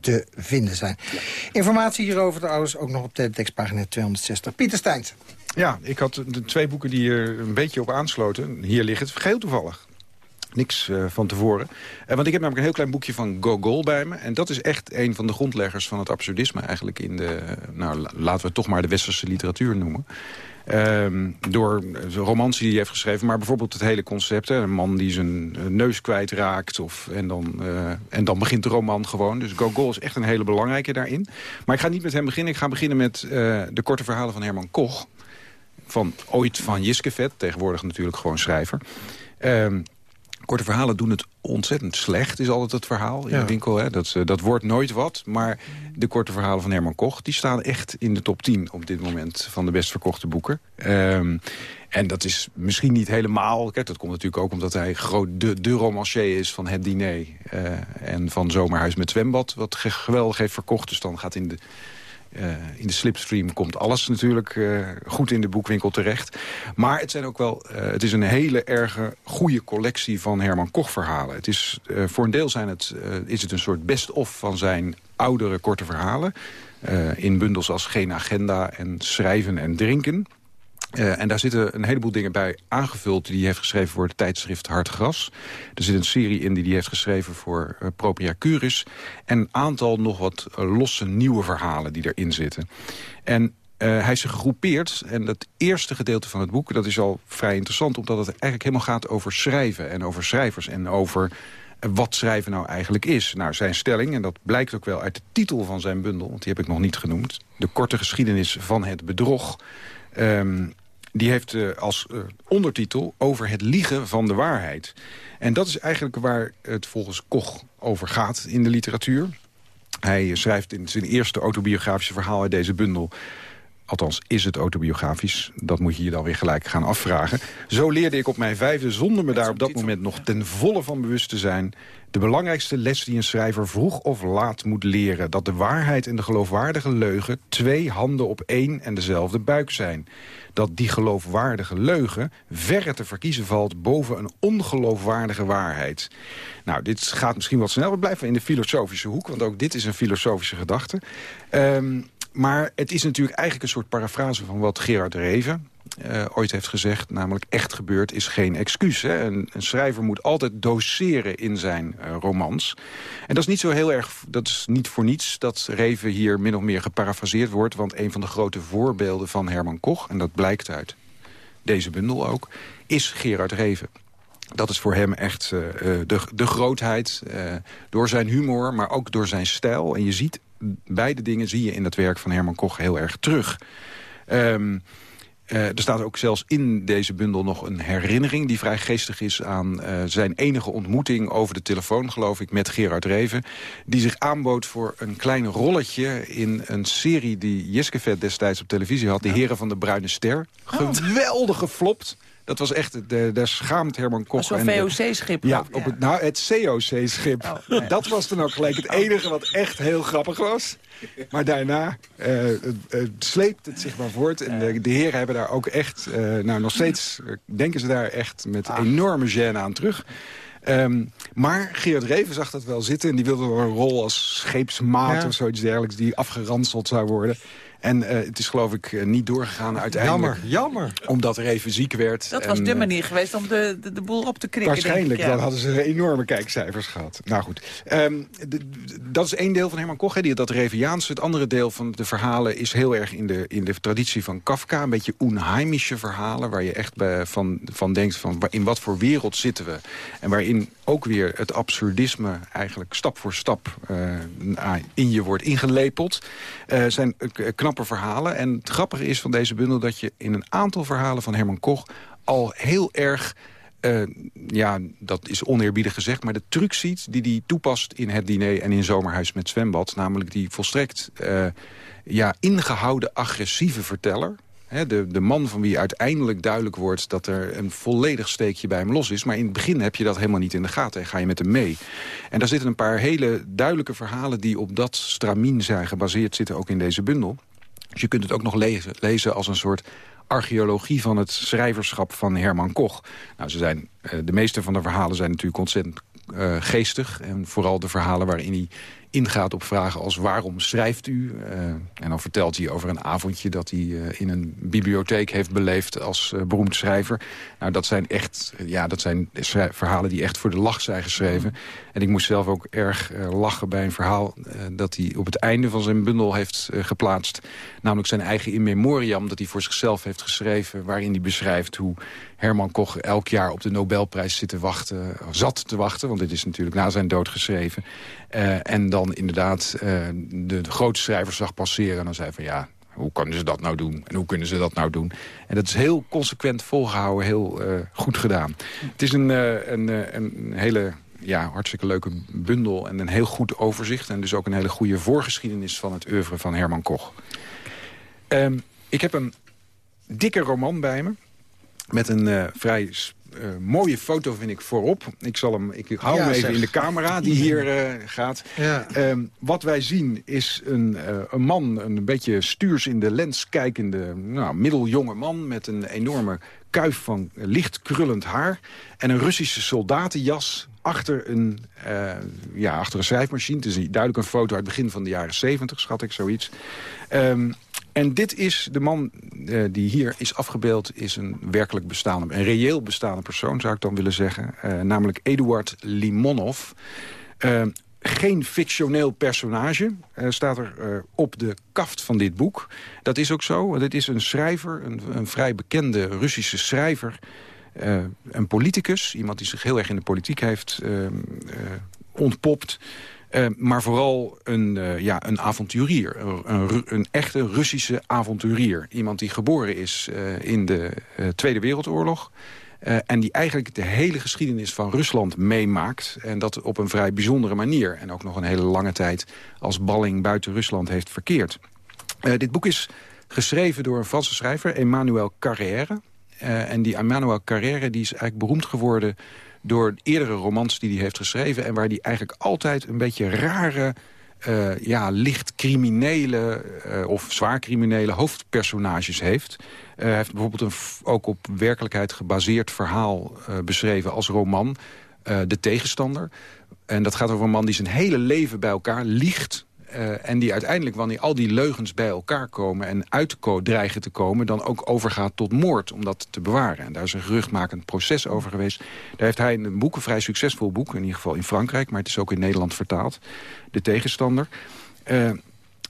te vinden zijn. Ja. Informatie hierover trouwens ook nog op de tekstpagina 260. Pieter Steins. Ja, ik had de twee boeken die er een beetje op aansloten. Hier ligt het geheel toevallig. Niks uh, van tevoren. Uh, want ik heb namelijk een heel klein boekje van Gogol bij me. En dat is echt een van de grondleggers van het absurdisme eigenlijk in de... Nou, laten we het toch maar de westerse literatuur noemen. Um, door romans die hij heeft geschreven. Maar bijvoorbeeld het hele concept. Hè, een man die zijn neus kwijtraakt. Of, en, dan, en dan begint de roman gewoon. Dus Gogol is echt een hele belangrijke daarin. Maar ik ga niet met hem beginnen. Ik ga beginnen met de korte verhalen van Herman Koch. Van ooit van Jiskevet. Tegenwoordig natuurlijk gewoon schrijver. Um, korte verhalen doen het ontzettend slecht, is altijd het verhaal in ja. de winkel. Hè? Dat, uh, dat wordt nooit wat, maar de korte verhalen van Herman Koch... die staan echt in de top 10 op dit moment van de best verkochte boeken. Um, en dat is misschien niet helemaal... Kijk, dat komt natuurlijk ook omdat hij groot de, de romancier is van Het Diner... Uh, en van Zomerhuis met Zwembad, wat ge geweldig heeft verkocht. Dus dan gaat in de in de slipstream komt alles natuurlijk goed in de boekwinkel terecht. Maar het, zijn ook wel, het is een hele erge goede collectie van Herman Koch verhalen. Het is, voor een deel zijn het, is het een soort best-of van zijn oudere korte verhalen. in bundels als Geen Agenda en Schrijven en Drinken. Uh, en daar zitten een heleboel dingen bij aangevuld... die hij heeft geschreven voor het tijdschrift Hard Gras. Er zit een serie in die hij heeft geschreven voor uh, Propria Curis. En een aantal nog wat uh, losse nieuwe verhalen die erin zitten. En hij is gegroepeerd. En het eerste gedeelte van het boek, dat is al vrij interessant... omdat het eigenlijk helemaal gaat over schrijven en over schrijvers... en over wat schrijven nou eigenlijk is. Nou, zijn stelling, en dat blijkt ook wel uit de titel van zijn bundel... want die heb ik nog niet genoemd. De korte geschiedenis van het bedrog... Um, die heeft uh, als uh, ondertitel over het liegen van de waarheid. En dat is eigenlijk waar het volgens Koch over gaat in de literatuur. Hij schrijft in zijn eerste autobiografische verhaal uit deze bundel... Althans, is het autobiografisch? Dat moet je je dan weer gelijk gaan afvragen. Zo leerde ik op mijn vijfde, zonder me daar op dat moment nog ten volle van bewust te zijn... de belangrijkste les die een schrijver vroeg of laat moet leren... dat de waarheid en de geloofwaardige leugen twee handen op één en dezelfde buik zijn. Dat die geloofwaardige leugen verre te verkiezen valt boven een ongeloofwaardige waarheid. Nou, dit gaat misschien wat snel, we blijven in de filosofische hoek... want ook dit is een filosofische gedachte... Um, maar het is natuurlijk eigenlijk een soort parafrase van wat Gerard Reven... Uh, ooit heeft gezegd, namelijk echt gebeurd is geen excuus. Hè? Een, een, schrijver moet altijd doseren in zijn uh, romans. En dat is niet zo heel erg, dat is niet voor niets dat Reven hier min of meer geparafraseerd wordt. Want een van de grote voorbeelden van Herman Koch, en dat blijkt uit deze bundel ook, is Gerard Reven. Dat is voor hem echt uh, de, de grootheid, door zijn humor, maar ook door zijn stijl. En je ziet beide dingen zie je in het werk van Herman Koch heel erg terug. Um, uh, er staat ook zelfs in deze bundel nog een herinnering... die vrij geestig is aan uh, zijn enige ontmoeting over de telefoon, geloof ik... met Gerard Reven, die zich aanbood voor een klein rolletje... in een serie die Jeskevet destijds op televisie had... De Heren van de Bruine Ster. Oh. Geweldig geflopt. Dat was echt, de, daar schaamt Herman Koch. Zo'n VOC-schip. Ja, op het, nou, het COC-schip. Oh, Dat was dan ook gelijk het enige wat echt heel grappig was. Maar daarna uh, uh, sleept het zich maar voort. En de, de heren hebben daar ook echt, uh, nou nog steeds denken ze daar echt met ah. enorme gêne aan terug. Um, maar Gerard Reven zag dat wel zitten. En die wilde een rol als scheepsmaat ja. of zoiets dergelijks... die afgeranseld zou worden. En uh, het is geloof ik uh, niet doorgegaan uiteindelijk. Jammer, jammer. Omdat er even ziek werd. Dat was de eh, manier geweest om de, de, de, boel op te krikken. Waarschijnlijk, dan hadden ze enorme kijkcijfers gehad. Nou goed, um, dat is één deel van Herman Koch, die, dat Reviaanse. Het andere deel van de verhalen is heel erg in de, in de traditie van Kafka. Een beetje onheimische verhalen, waar je echt bij, van, van denkt... Van, in wat voor wereld zitten we? En waarin ook weer het absurdisme eigenlijk stap voor stap uh, in je wordt ingelepeld. Uh, zijn knappe verhalen. En het grappige is van deze bundel dat je in een aantal verhalen van Herman Koch... al heel erg ja, dat is oneerbiedig gezegd, maar de truc ziet die hij toepast in het diner en in Zomerhuis met Zwembad. Namelijk die volstrekt ja, ingehouden agressieve verteller de, de man van wie uiteindelijk duidelijk wordt dat er een volledig steekje bij hem los is. Maar in het begin heb je dat helemaal niet in de gaten en ga je met hem mee. En daar zitten een paar hele duidelijke verhalen die op dat stramien zijn gebaseerd zitten ook in deze bundel. Dus je kunt het ook nog lezen, lezen als een soort archeologie van het schrijverschap van Herman Koch. Nou, ze zijn, eh, de meeste van de verhalen zijn natuurlijk ontzettend uh, geestig. En vooral de verhalen waarin hij ingaat op vragen als waarom schrijft u? Uh, en dan vertelt hij over een avondje dat hij uh, in een bibliotheek heeft beleefd als uh, beroemd schrijver. Nou, dat zijn echt ja, dat zijn verhalen die echt voor de lach zijn geschreven. En ik moest zelf ook erg lachen bij een verhaal dat hij op het einde van zijn bundel heeft geplaatst. Namelijk zijn eigen in memoriam dat hij voor zichzelf heeft geschreven. Waarin hij beschrijft hoe Herman Koch elk jaar op de Nobelprijs zit te wachten, zat te wachten. Want dit is natuurlijk na zijn dood geschreven. en dan inderdaad uh, de, grote schrijvers zag passeren... en dan zei van ja, hoe kunnen ze dat nou doen? En hoe kunnen ze dat nou doen? En dat is heel consequent volgehouden, heel uh, goed gedaan. Het is een, een, een hele ja, hartstikke leuke bundel en een heel goed overzicht. En dus ook een hele goede voorgeschiedenis van het oeuvre van Herman Koch. Um, ik heb een dikke roman bij me. Met een vrij mooie foto, vind ik, voorop. Ik, zal hem, ik hou Ja, hem even zeg. in de camera die hier eh, gaat. Ja. Ehm, wat wij zien is een, eh, een man, een beetje stuurs in de lens kijkende... Nou, middeljonge man met een enorme kuif van licht krullend haar... en een Russische soldatenjas achter een, eh, ja, achter een schrijfmachine. Het is duidelijk een foto uit het begin van de jaren 70, schat ik zoiets. Ehm, en dit is de man eh, die hier is afgebeeld... is een werkelijk bestaande, een reëel bestaande persoon, zou ik dan willen zeggen. Eh, namelijk Eduard Limonov. Eh, geen fictioneel personage staat er op de kaft van dit boek. Dat is ook zo. Het is een schrijver, een, een vrij bekende Russische schrijver... een politicus, iemand die zich heel erg in de politiek heeft eh, eh, ontpopt... Eh, maar vooral een, eh, ja, een avonturier. Een, een, echte Russische avonturier. Iemand die geboren is eh, in de Tweede Wereldoorlog. en die eigenlijk de hele geschiedenis van Rusland meemaakt. En dat op een vrij bijzondere manier. En ook nog een hele lange tijd als balling buiten Rusland heeft verkeerd. Dit boek is geschreven door een Franse schrijver, Emmanuel Carrère. En die Emmanuel Carrère die is eigenlijk beroemd geworden door eerdere romans die hij heeft geschreven... en waar hij eigenlijk altijd een beetje rare, eh, ja, licht criminele... eh, of zwaar criminele hoofdpersonages heeft. Eh, hij heeft bijvoorbeeld een ook op werkelijkheid gebaseerd verhaal beschreven als roman... De Tegenstander. En dat gaat over een man die zijn hele leven bij elkaar liegt... eh, en die uiteindelijk, wanneer al die leugens bij elkaar komen... en uit dreigen te komen, dan ook overgaat tot moord om dat te bewaren. En daar is een geruchtmakend proces over geweest. Daar heeft hij een boek, een vrij succesvol boek... in ieder geval in Frankrijk, maar het is ook in Nederland vertaald. De Tegenstander. Eh,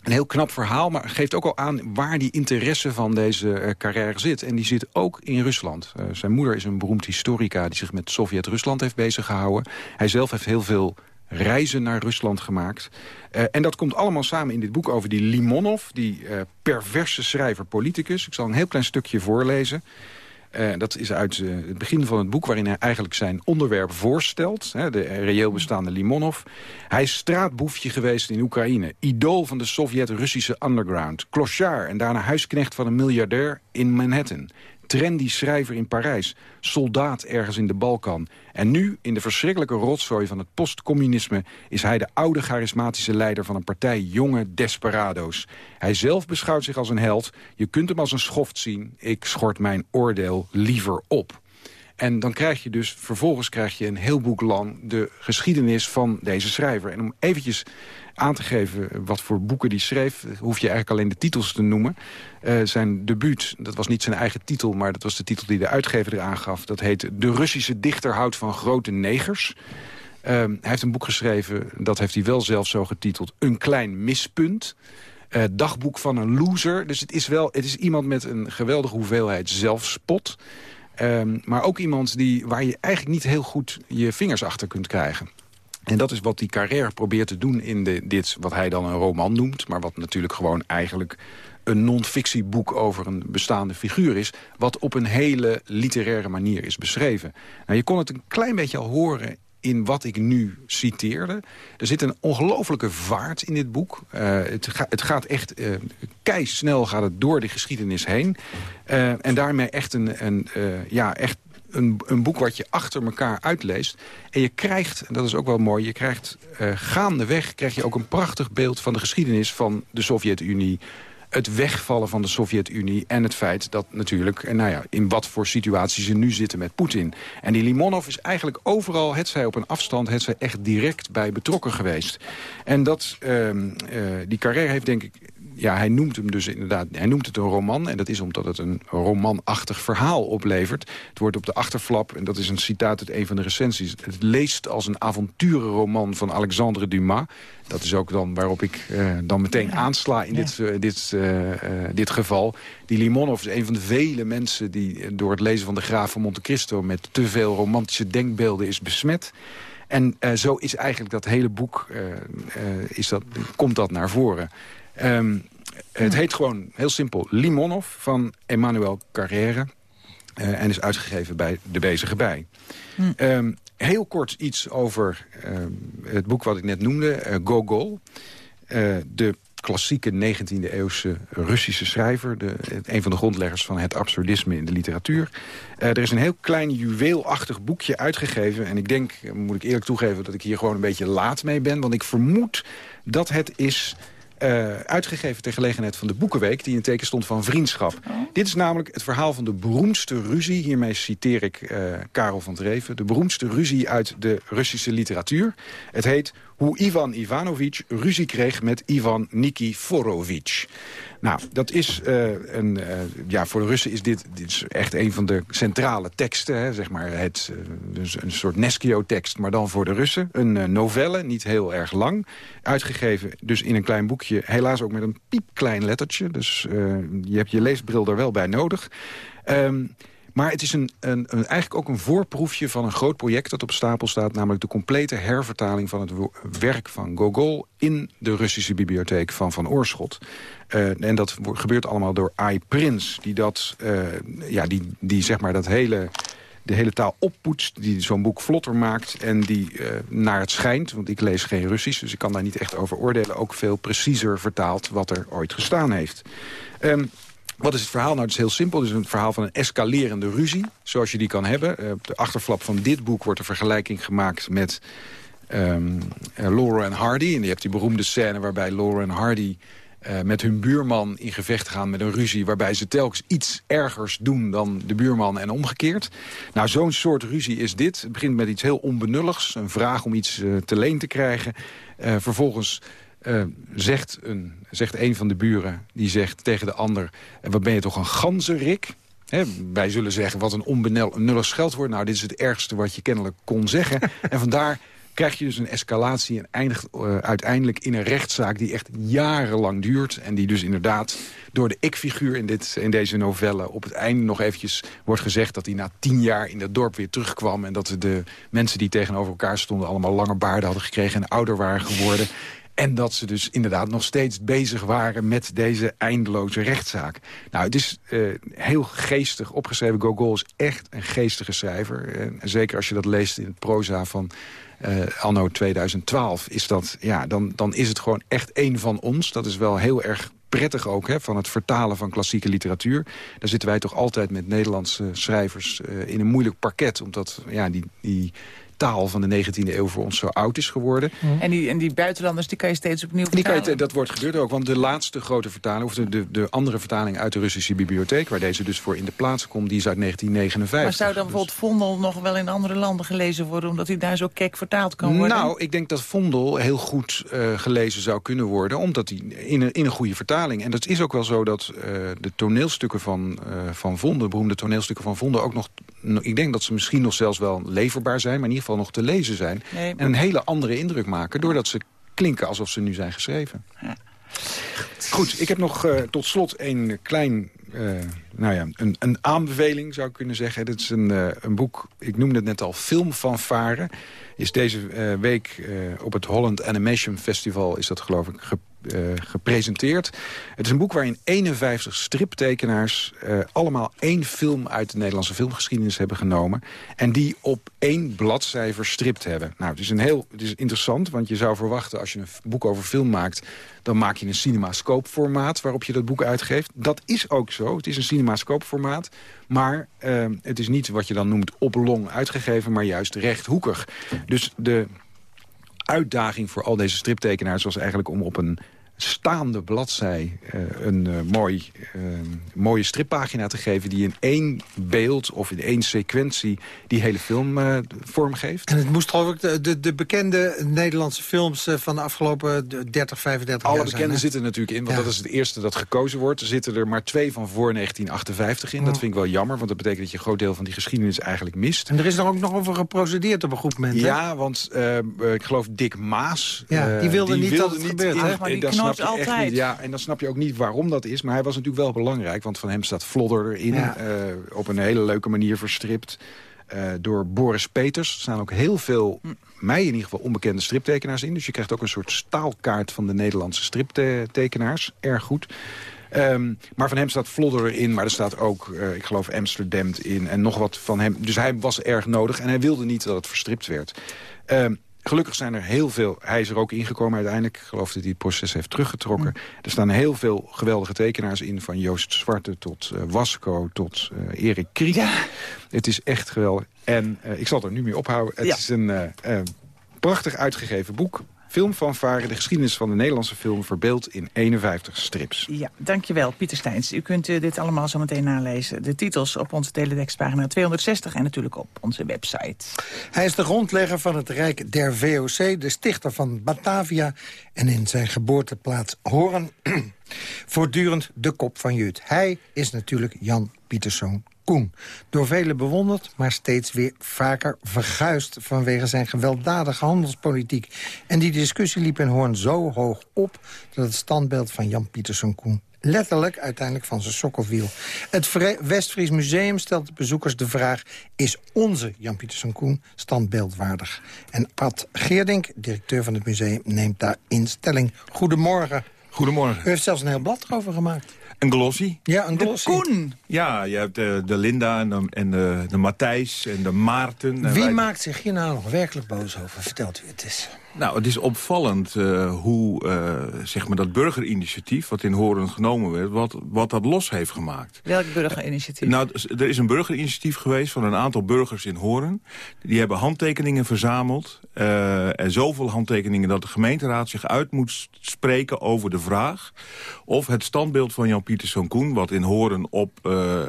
een heel knap verhaal, maar geeft ook al aan waar die interesse van deze eh, carrière zit. En die zit ook in Rusland. Zijn moeder is een beroemd historica die zich met Sovjet-Rusland heeft bezig gehouden. Hij zelf heeft heel veel reizen naar Rusland gemaakt. Eh, en dat komt allemaal samen in dit boek over die Limonov... die eh, perverse schrijver-politicus. Ik zal een heel klein stukje voorlezen. Eh, dat is uit het begin van het boek waarin hij eigenlijk zijn onderwerp voorstelt. Hè, de reëel bestaande Limonov. Hij is straatboefje geweest in Oekraïne. Idool van de Sovjet-Russische underground. Clochard en daarna huisknecht van een miljardair in Manhattan. Trendy schrijver in Parijs. Soldaat ergens in de Balkan. En nu, in de verschrikkelijke rotzooi van het postcommunisme... is hij de oude charismatische leider van een partij jonge desperado's. Hij zelf beschouwt zich als een held. Je kunt hem als een schoft zien. Ik schort mijn oordeel liever op. En dan krijg je dus, vervolgens krijg je een heel boek lang... de geschiedenis van deze schrijver. En om eventjes aan te geven wat voor boeken die schreef... hoef je eigenlijk alleen de titels te noemen. Eh, zijn debuut, dat was niet zijn eigen titel... maar dat was de titel die de uitgever eraan gaf. Dat heet De Russische dichter houdt van grote negers. Ehm, hij heeft een boek geschreven, dat heeft hij wel zelf zo getiteld... Een klein mispunt. Eh, dagboek van een loser. Dus het is, wel, het is iemand met een geweldige hoeveelheid zelfspot... Maar ook iemand die, waar je eigenlijk niet heel goed je vingers achter kunt krijgen. En dat is wat die Carrère probeert te doen in de, dit, wat hij dan een roman noemt... maar wat natuurlijk gewoon eigenlijk een non-fictieboek over een bestaande figuur is... wat op een hele literaire manier is beschreven. Nou, je kon het een klein beetje al horen in wat ik nu citeerde. Er zit een ongelofelijke vaart in dit boek. Uh, het, het, gaat echt uh, keisnel gaat het door de geschiedenis heen. Uh, en daarmee echt een, een ja, echt een, een, boek wat je achter elkaar uitleest. En je krijgt, en dat is ook wel mooi... je krijgt gaandeweg krijg je ook een prachtig beeld van de geschiedenis van de Sovjet-Unie het wegvallen van de Sovjet-Unie... en het feit dat natuurlijk, nou ja, in wat voor situatie ze nu zitten met Poetin. En die Limonov is eigenlijk overal, het zij op een afstand... het zij echt direct bij betrokken geweest. En dat, uh, uh, die carrière heeft denk ik... Ja, hij noemt hem dus inderdaad, hij noemt het een roman. En dat is omdat het een romanachtig verhaal oplevert. Het wordt op de achterflap, en dat is een citaat uit een van de recensies... het leest als een avonturenroman van Alexandre Dumas. Dat is ook dan waarop ik uh, dan meteen aansla in ja. dit, uh, dit, uh, dit geval. Die Limonov is een van de vele mensen die door het lezen van de Graaf van Monte Cristo... met te veel romantische denkbeelden is besmet. En zo is eigenlijk dat hele boek, is dat, komt dat naar voren. Um, het heet gewoon heel simpel Limonov van Emmanuel Carrère. Uh, en is uitgegeven bij De Bezige Bij. Hm. Um, heel kort iets over uh, het boek wat ik net noemde, uh, Gogol. de klassieke 19e-eeuwse Russische schrijver. De, een van de grondleggers van het absurdisme in de literatuur. Uh, er is een heel klein juweelachtig boekje uitgegeven. En ik denk, moet ik eerlijk toegeven, dat ik hier gewoon een beetje laat mee ben. Want ik vermoed dat het is uh, uitgegeven ter gelegenheid van de Boekenweek... die in teken stond van vriendschap. Oh. Dit is namelijk het verhaal van de beroemdste ruzie. Hiermee citeer ik uh, Karel van Dreven. De beroemdste ruzie uit de Russische literatuur. Het heet hoe Ivan Ivanovic ruzie kreeg met Ivan Nikiforovich. Nou, dat is uh, een, uh, ja, voor de Russen is dit, dit is echt een van de centrale teksten. Hè, zeg maar het, uh, dus een soort Neschio-tekst, maar dan voor de Russen. Een novelle, niet heel erg lang. Uitgegeven dus in een klein boekje, helaas ook met een piepklein lettertje. Dus je hebt je leesbril er wel bij nodig. Um, maar het is een, een, een, eigenlijk ook een voorproefje van een groot project dat op stapel staat. Namelijk de complete hervertaling van het werk van Gogol in de Russische bibliotheek van Van Oorschot. Uh, en dat gebeurt allemaal door Ai Prins. Die, dat, uh, ja, die, die zeg maar dat hele de hele taal oppoetst, die zo'n boek vlotter maakt... en die uh, naar het schijnt, want ik lees geen Russisch... dus ik kan daar niet echt over oordelen... ook veel preciezer vertaalt wat er ooit gestaan heeft. Um, wat is het verhaal? Nou, het is heel simpel. Het is een verhaal van een escalerende ruzie, zoals je die kan hebben. Uh, op de achterflap van dit boek wordt een vergelijking gemaakt met um, uh, Laura en Hardy. En je hebt die beroemde scène waarbij Laura en Hardy... Uh, met hun buurman in gevecht gaan met een ruzie... waarbij ze telkens iets ergers doen dan de buurman en omgekeerd. Nou, zo'n soort ruzie is dit. Het begint met iets heel onbenulligs. Een vraag om iets te leen te krijgen. Vervolgens uh, zegt, een, zegt een van de buren, die zegt tegen de ander... Eh, wat ben je toch een ganzenrik? He, wij zullen zeggen, wat een onbenullig scheldwoord. Nou, dit is het ergste wat je kennelijk kon zeggen. en vandaar krijg je dus een escalatie en eindigt uh, uiteindelijk in een rechtszaak... die echt jarenlang duurt en die dus inderdaad door de ik-figuur in, dit, in deze novelle... op het einde nog eventjes wordt gezegd dat hij na tien jaar in dat dorp weer terugkwam... en dat de mensen die tegenover elkaar stonden allemaal lange baarden hadden gekregen... en ouder waren geworden. En dat ze dus inderdaad nog steeds bezig waren met deze eindeloze rechtszaak. Nou, het is uh, heel geestig opgeschreven. Gogol is echt een geestige schrijver. En zeker als je dat leest in het proza van uh, anno 2012... Is dat, ja, dan, dan is het gewoon echt één van ons. Dat is wel heel erg prettig ook, hè, van het vertalen van klassieke literatuur. Daar zitten wij toch altijd met Nederlandse schrijvers in een moeilijk parket. Omdat ja, die, die taal van de 19e eeuw voor ons zo oud is geworden. En, die, en die buitenlanders, die kan je steeds opnieuw vertalen? Die dat wordt gebeurd ook, want de laatste grote vertaling... of de, de, de, andere vertaling uit de Russische bibliotheek... waar deze dus voor in de plaats komt, die is uit 1959. Maar zou dan bijvoorbeeld Vondel nog wel in andere landen gelezen worden... omdat hij daar zo kek vertaald kan worden? Nou, ik denk dat Vondel heel goed uh, gelezen zou kunnen worden... omdat hij in een, in een goede vertaling... en dat is ook wel zo dat uh, de toneelstukken van, uh, van Vondel... beroemde toneelstukken van Vondel ook nog... ik denk dat ze misschien nog zelfs wel leverbaar zijn... maar in ieder geval nog te lezen zijn. En een hele andere indruk maken, doordat ze klinken alsof ze nu zijn geschreven. Ja. Goed, ik heb nog uh, tot slot een klein, uh, nou ja, een, een, aanbeveling zou ik kunnen zeggen. Dit is een, uh, een boek, ik noemde het net al, Film van Varen. Is deze week op het Holland Animation Festival, is dat geloof ik, gepresenteerd. Het is een boek waarin 51 striptekenaars... Uh, allemaal één film uit de Nederlandse filmgeschiedenis hebben genomen... en die op één bladzij verstript hebben. Nou, het is, een heel, het is interessant, want je zou verwachten... als je een boek over film maakt... dan maak je een cinemascope-formaat waarop je dat boek uitgeeft. Dat is ook zo. Het is een cinemascope-formaat. Maar uh, het is niet wat je dan noemt oplong uitgegeven... maar juist rechthoekig. Dus de uitdaging voor al deze striptekenaars was eigenlijk om op een staande bladzij uh, een uh, mooi, uh, mooie strippagina te geven... die in één beeld of in één sequentie die hele film vormgeeft. En het moest geloof ik de, de, de bekende Nederlandse films van de afgelopen 30, 35 Alle jaar Alle bekende zitten natuurlijk in, want ja. dat is het eerste dat gekozen wordt. Er zitten er maar twee van voor 1958 in. Dat vind ik wel jammer, want dat betekent dat je een groot deel van die geschiedenis eigenlijk mist. En er is er ook nog over geprocedeerd op een goed moment. Ja, want ik geloof Dick Maas... Ja, die wilde niet dat het gebeurt. In, snap je altijd. Niet, ja, en dan snap je ook niet waarom dat is. Maar hij was natuurlijk wel belangrijk. Want van hem staat Flodder erin. Ja. Uh, op een hele leuke manier verstript. Uh, door Boris Peters. Er staan ook heel veel, mij in ieder geval, onbekende striptekenaars in. Dus je krijgt ook een soort staalkaart van de Nederlandse striptekenaars. Erg goed. Um, maar van hem staat Flodder erin, maar er staat ook, uh, ik geloof, Amsterdam in. En nog wat van hem. Dus hij was erg nodig en hij wilde niet dat het verstript werd. Um, Gelukkig zijn er heel veel... Hij is er ook ingekomen uiteindelijk. Ik geloof dat hij het proces heeft teruggetrokken. Er staan heel veel geweldige tekenaars in. Van Joost Zwarte tot uh, Wasco tot uh, Erik Kriek. Ja. Het is echt geweldig. En uh, ik zal er nu mee ophouden. Het Ja. is een prachtig uitgegeven boek. Filmfanfare, de geschiedenis van de Nederlandse film... verbeeld in 51 strips. Ja, dankjewel, Pieter Steins. U kunt eh, dit allemaal zo meteen nalezen. De titels op onze teledexpagina 260 en natuurlijk op onze website. Hij is de grondlegger van het Rijk der VOC, de stichter van Batavia... en in zijn geboorteplaats Horen voortdurend de kop van Jut. Hij is natuurlijk Jan Pieterszoon Koen. Door velen bewonderd, maar steeds weer vaker verguisd... vanwege zijn gewelddadige handelspolitiek. En die discussie liep in Hoorn zo hoog op... dat het standbeeld van Jan Pieterszoon Koen letterlijk uiteindelijk van zijn sokkel viel. Het Westfries Museum stelt de bezoekers de vraag... is onze Jan Pieterszoon Koen standbeeldwaardig? En Ad Geerdink, directeur van het museum, neemt daar in stelling. Goedemorgen. Goedemorgen. U heeft zelfs een heel blad erover gemaakt. Een glossy. Ja, een De glossy. Koen! Ja, je hebt de, de Linda en de, en de, de Matthijs en de Maarten. En Wie wij- maakt zich hier nou nog werkelijk boos over? Vertelt u het eens. Nou, het is opvallend eh, hoe eh, zeg maar dat burgerinitiatief... wat in Horen genomen werd, wat, wat dat los heeft gemaakt. Welk burgerinitiatief? Nou, er is een burgerinitiatief geweest van een aantal burgers in Horen. Die hebben handtekeningen verzameld. eh, en zoveel handtekeningen dat de gemeenteraad zich uit moet spreken over de vraag... of het standbeeld van Jan Pieterszoon Koen... wat in Horen op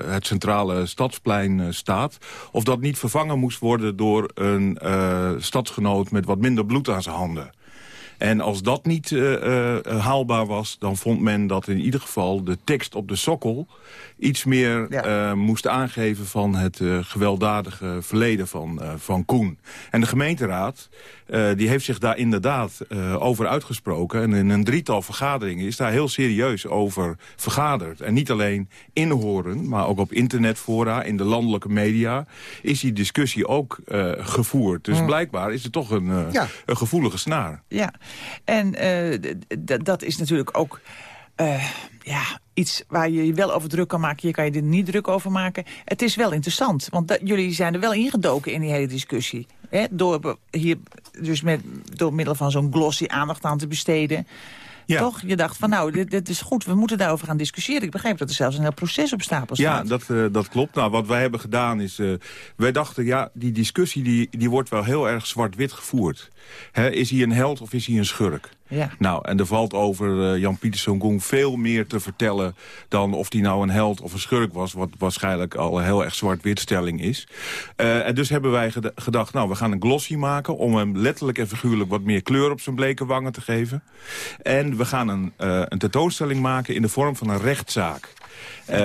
het centrale stadsplein staat... of dat niet vervangen moest worden door een stadsgenoot... met wat minder bloed aan zijn handen. En als dat niet eh, eh, haalbaar was, dan vond men dat in ieder geval de tekst op de sokkel iets meer Ja. eh, moest aangeven van het eh, gewelddadige verleden van, eh, van Koen. En de gemeenteraad eh, die heeft zich daar inderdaad eh, over uitgesproken. En in een drietal vergaderingen is daar heel serieus over vergaderd. En niet alleen in Horen, maar ook op internetfora, in de landelijke media... is die discussie ook eh, gevoerd. Dus blijkbaar is het toch een, eh, Ja. een gevoelige snaar. Ja, en eh, dat is natuurlijk ook eh, ja, iets waar je je wel over druk kan maken. Je kan je er niet druk over maken. Het is wel interessant, want jullie zijn er wel ingedoken in die hele discussie. Hè? Door, hier, dus met, door middel van zo'n glossy aandacht aan te besteden. Ja. Toch? Je dacht van nou, dit, dit is goed, we moeten daarover gaan discussiëren. Ik begrijp dat er zelfs een heel proces op stapel Ja, staat. dat, eh, dat klopt. Nou, wat wij hebben gedaan is... eh, wij dachten, ja, die discussie die, die wordt wel heel erg zwart-wit gevoerd. Is hij een held of is hij een schurk? Ja. Nou, en er valt over eh, Jan Pieterszoon Gong veel meer te vertellen... dan of hij nou een held of een schurk was... wat waarschijnlijk al een heel erg zwart-wit stelling is. Eh, en dus hebben wij geda- gedacht, nou, we gaan een glossy maken... om hem letterlijk en figuurlijk wat meer kleur op zijn bleke wangen te geven. En we gaan een, eh, een tentoonstelling maken in de vorm van een rechtszaak.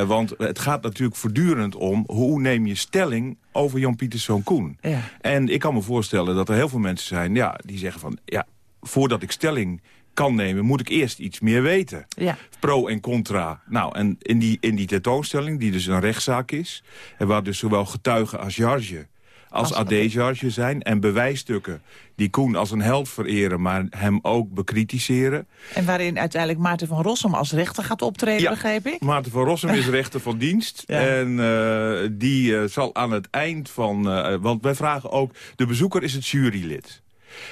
Want het gaat natuurlijk voortdurend om... hoe neem je stelling over Jan Pieterszoon Koen? Ja. En ik kan me voorstellen dat er heel veel mensen zijn... Ja, die zeggen van, ja, voordat ik stelling kan nemen... moet ik eerst iets meer weten. Ja. Pro en contra. Nou, en in die, in die tentoonstelling, die dus een rechtszaak is... en waar dus zowel getuigen als Jarge als Als AD-Jarge zijn... en bewijsstukken die Koen als een held vereren... maar hem ook bekritiseren. En waarin uiteindelijk Maarten van Rossum als rechter gaat optreden, Ja. begrijp ik? Maarten van Rossum is rechter van dienst. Ja. En eh, die eh, zal aan het eind van... eh, want wij vragen ook... De bezoeker is het jurylid.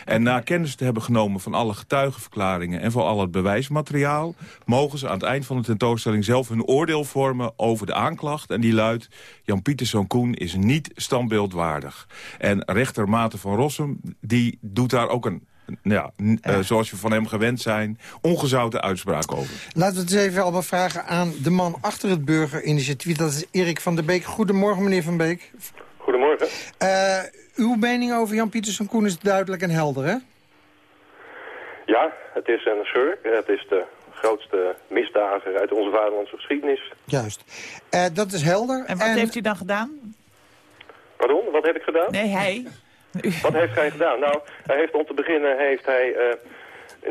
En na kennis te hebben genomen van alle getuigenverklaringen... en van al het bewijsmateriaal... mogen ze aan het eind van de tentoonstelling zelf hun oordeel vormen... over de aanklacht. En die luidt... Jan Pieterszoon Koen is niet standbeeldwaardig. En rechter Maarten van Rossum... die doet daar ook een... Ja, eh, zoals we van hem gewend zijn, ongezouten uitspraak over. Laten we het eens even allemaal vragen aan de man achter het burgerinitiatief. Dat is Erik van der Beek. Goedemorgen, meneer Van Beek. Goedemorgen. Eh, uw mening over Jan Pieterszoon Koen is duidelijk en helder, hè? Ja, het is een schurk. Het is de grootste misdadiger uit onze vaderlandse geschiedenis. Juist. Eh, dat is helder. En wat heeft u dan gedaan? Pardon, wat heb ik gedaan? Nee, hij. Wat heeft hij gedaan? Nou, hij heeft om te beginnen heeft hij... eh,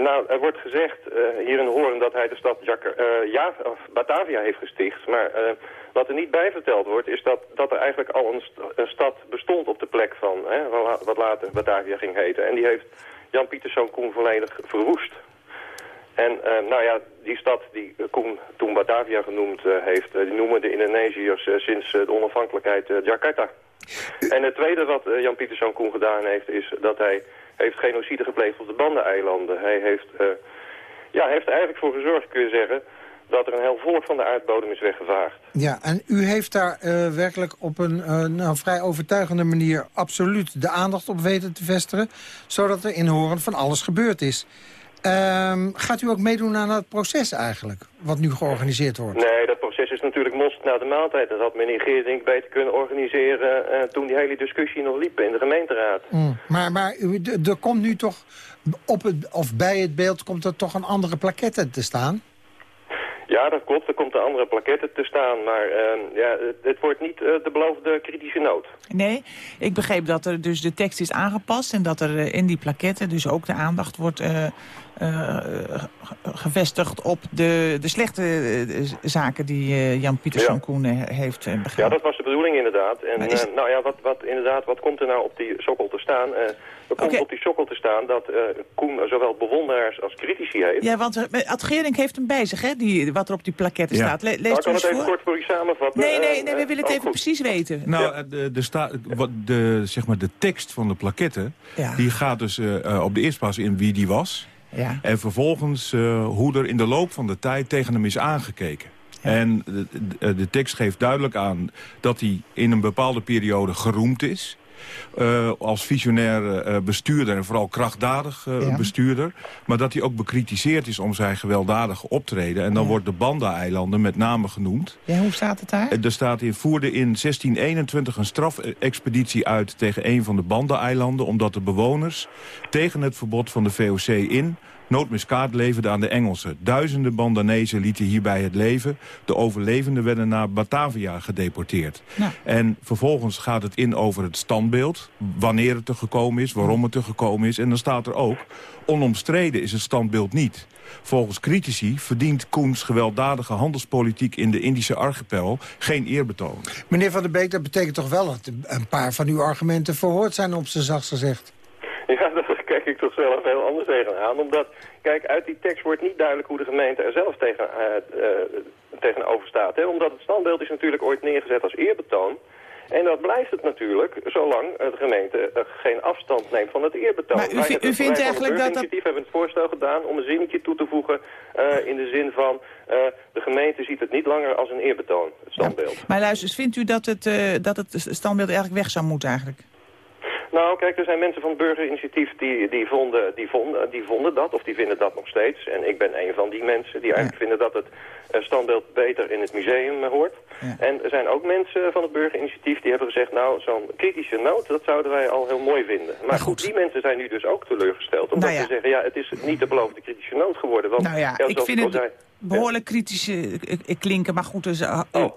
nou, er wordt gezegd eh, hier in Hoorn dat hij de stad Jakker, eh, ja, of Batavia heeft gesticht. Maar eh, wat er niet bij verteld wordt, is dat, dat er eigenlijk al een, st- een stad bestond op de plek van, hè, wa- wat later Batavia ging heten. En die heeft Jan Pieterszoon Koen volledig verwoest. En eh, nou ja, die stad die Koen toen Batavia genoemd eh, heeft, eh, die noemen de Indonesiërs sinds de onafhankelijkheid Jakarta. En het tweede wat Jan Pieterszoon Koen gedaan heeft... is dat hij heeft genocide gepleegd op de Bandeneilanden. Hij heeft, ja, heeft er eigenlijk voor gezorgd, kun je zeggen dat er een heel volk van de aardbodem is weggevaagd. Ja, en u heeft daar uh, werkelijk op een uh, nou, vrij overtuigende manier... absoluut de aandacht op weten te vestigen... zodat er in Horen van alles gebeurd is. Um, gaat u ook meedoen aan dat proces eigenlijk, wat nu georganiseerd wordt? Nee, dat proces is natuurlijk mosterd na de maaltijd. Dat had meneer Geerdink beter kunnen organiseren... Uh, toen die hele discussie nog liep in de gemeenteraad. Mm, maar maar er komt nu toch op het, of bij het beeld komt er toch een andere plaquette te staan? Ja, dat klopt. Er komt een andere plaquette te staan. Maar uh, ja, het, wordt niet uh, de beloofde kritische noot. Nee, ik begreep dat er dus de tekst is aangepast... en dat er uh, in die plaquette dus ook de aandacht wordt uh, gevestigd op de, de slechte zaken die Jan Pietersson ja. Koen heeft begrepen. Ja, dat was de bedoeling inderdaad. En is... nou ja, wat, wat, inderdaad, wat komt er nou op die sokkel te staan? er komt okay. op die sokkel te staan dat Koen zowel bewonderaars als critici heeft. Ja, want Ad Geering heeft hem bij zich, hè, die, wat er op die plaquette ja. staat. Le lees nou, ik kan het even voor. kort voor u samenvatten. Nee, nee, nee we willen het oh, even goed. precies weten. Nou, ja. de, de, sta, wat de, zeg maar de tekst van de plaquette, ja. die gaat dus uh, op de eerste plaats in wie die was. Ja. En vervolgens uh, hoe er in de loop van de tijd tegen hem is aangekeken. Ja. En de, de, de, tekst geeft duidelijk aan dat hij in een bepaalde periode geroemd is. Uh, als visionair uh, bestuurder en vooral krachtdadig uh, ja. bestuurder. Maar dat hij ook bekritiseerd is om zijn gewelddadige optreden. En dan ja. wordt de Banda-eilanden met name genoemd. Ja, hoe staat het daar? Er staat in, voerde in 1621 een strafexpeditie uit tegen een van de Banda-eilanden... omdat de bewoners tegen het verbod van de VOC in noodmiskaat leverde aan de Engelsen. Duizenden Bandanezen lieten hierbij het leven. De overlevenden werden naar Batavia gedeporteerd. Nou. En vervolgens gaat het in over het standbeeld. Wanneer het er gekomen is, waarom het er gekomen is. En dan staat er ook, onomstreden is het standbeeld niet. Volgens critici verdient Koens gewelddadige handelspolitiek in de Indische archipel geen eerbetoon. Meneer Van der Beek, dat betekent toch wel dat een paar van uw argumenten verhoord zijn op zijn zachtst gezegd? Zelf heel anders tegenaan. Omdat, kijk, uit die tekst wordt niet duidelijk hoe de gemeente er zelf tegen, uh, uh, tegenover staat. Hè? Omdat het standbeeld is natuurlijk ooit neergezet als eerbetoon. En dat blijft het natuurlijk, zolang de gemeente geen afstand neemt van het eerbetoon. Maar u, u vindt eigenlijk dat dat... hebben het voorstel gedaan om een zinnetje toe te voegen uh, in de zin van... Uh, de gemeente ziet het niet langer als een eerbetoon, het standbeeld. Ja. Maar luister, vindt u dat het, uh, dat het standbeeld eigenlijk weg zou moeten eigenlijk? Nou, kijk, er zijn mensen van het burgerinitiatief die, die, vonden, die, vonden, die vonden dat, of die vinden dat nog steeds. En ik ben een van die mensen die eigenlijk ja. vinden dat het standbeeld beter in het museum hoort. Ja. En er zijn ook mensen van het burgerinitiatief die hebben gezegd... nou, zo'n kritische noot, dat zouden wij al heel mooi vinden. Maar, maar goed. die mensen zijn nu dus ook teleurgesteld. Omdat nou ja. ze zeggen, ja, het is niet de beloofde kritische noot geworden. Want, nou ja, ik vind het zei, behoorlijk kritische klinken. Maar goed, dus, uh, oh.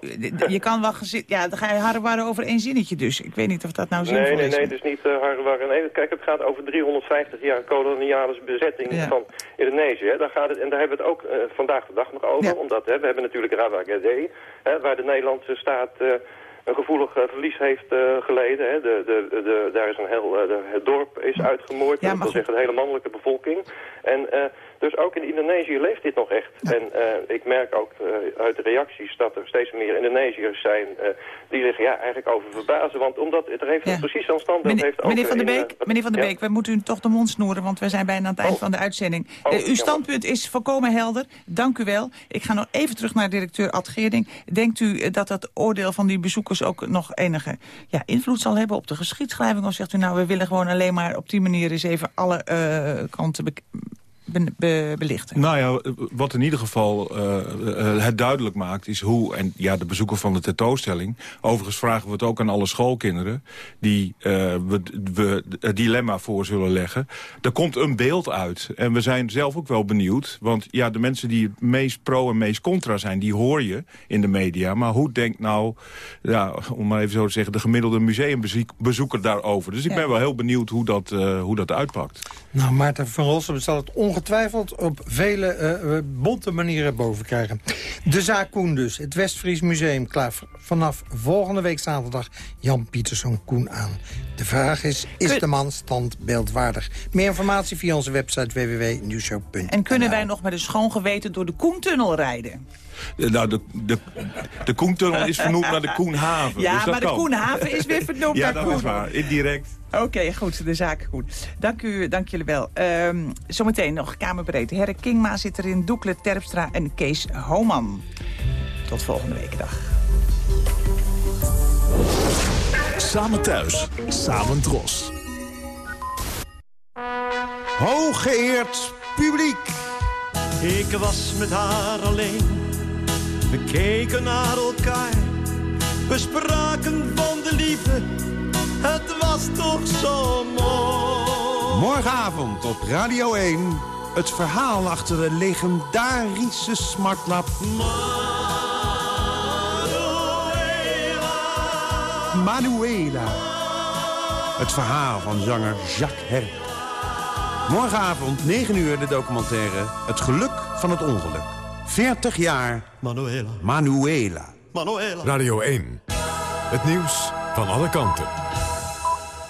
je kan wel gezit. Ja, dan ga je harrewaren over één zinnetje dus. Ik weet niet of dat nou zinvol nee, nee, is. Nee, nee, dus niet uh, harrewaren. Nee, kijk, het gaat over 350 jaar koloniale bezetting Ja. van Indonesië. hè. Daar gaat het, en daar hebben we het ook uh, vandaag de dag nog over. Ja. Omdat hè, we hebben natuurlijk Rawagede, hè, waar de Nederlandse staat... Uh, een gevoelig verlies heeft uh, geleden. Hè. De, de, de, daar is een heel, uh, het dorp is uitgemoord. Ja, dat wil zeggen de hele mannelijke bevolking. En dus ook in Indonesië leeft dit nog echt. Ja. En ik merk ook uit de reacties dat er steeds meer Indonesiërs zijn... die zich ja, eigenlijk over verbazen. Want omdat het er heeft Ja. precies zo'n Meneer, heeft ook... meneer Van der in, Beek, meneer Van der ja. Beek, wij moeten u toch de mond snoeren, want we zijn bijna aan het eind Oh. van de uitzending. Oh, Eh, uw standpunt is volkomen helder. Dank u wel. Ik ga nog even terug naar directeur Ad Geerding. Denkt u eh, dat dat oordeel van die bezoekers ook nog enige ja, invloed zal hebben op de geschiedschrijving? Of zegt u nou, we willen gewoon alleen maar op die manier eens even alle eh, kanten be be be belichten? Nou ja, wat in ieder geval uh, uh, het duidelijk maakt is hoe... en ja, de bezoeker van de tentoonstelling... overigens vragen we het ook aan alle schoolkinderen... die uh, we, we het dilemma voor zullen leggen. Er komt een beeld uit. En we zijn zelf ook wel benieuwd. Want ja, de mensen die het meest pro en meest contra zijn... die hoor je in de media. Maar hoe denkt nou, ja, om maar even zo te zeggen... de gemiddelde museumbezoeker daarover? Dus ik Ja. ben wel heel benieuwd hoe dat, uh, hoe dat uitpakt. Nou, Maarten van Rossum zal het ongetwijfeld op vele uh, bonte manieren boven krijgen. De zaak Koen dus. Het Westfries Museum klaar vanaf volgende week zaterdag Jan Pieterszoon Koen aan. De vraag is, is de man standbeeldwaardig? Meer informatie via onze website www.nieuwshow.nl En kunnen wij nog met een schoon geweten door de Koentunnel rijden? Nou, de, de, de Koentunnel is vernoemd naar de Koenhaven. Ja, dus dat maar de kan. Koenhaven is weer vernoemd Ja, naar dat Koen. is waar. Indirect. Oké, goed. De zaak goed. Dank, u, dank jullie wel. Ehm, zometeen nog Kamerbreed. Herre Kingma zit erin, Doekle Terpstra en Kees Homan. Tot volgende week. Dag. Samen thuis, samen dros. Hooggeëerd publiek. Ik was met haar alleen. We keken naar elkaar. We spraken van de liefde. Het was toch zo mooi. Morgenavond op Radio 1. Het verhaal achter de legendarische smartlap. Manuela. Het verhaal van zanger Jacques Herp. Morgenavond, 9 uur, de documentaire Het geluk van het ongeluk. 40 jaar Manuela. Manuela. Radio 1. Het nieuws van alle kanten.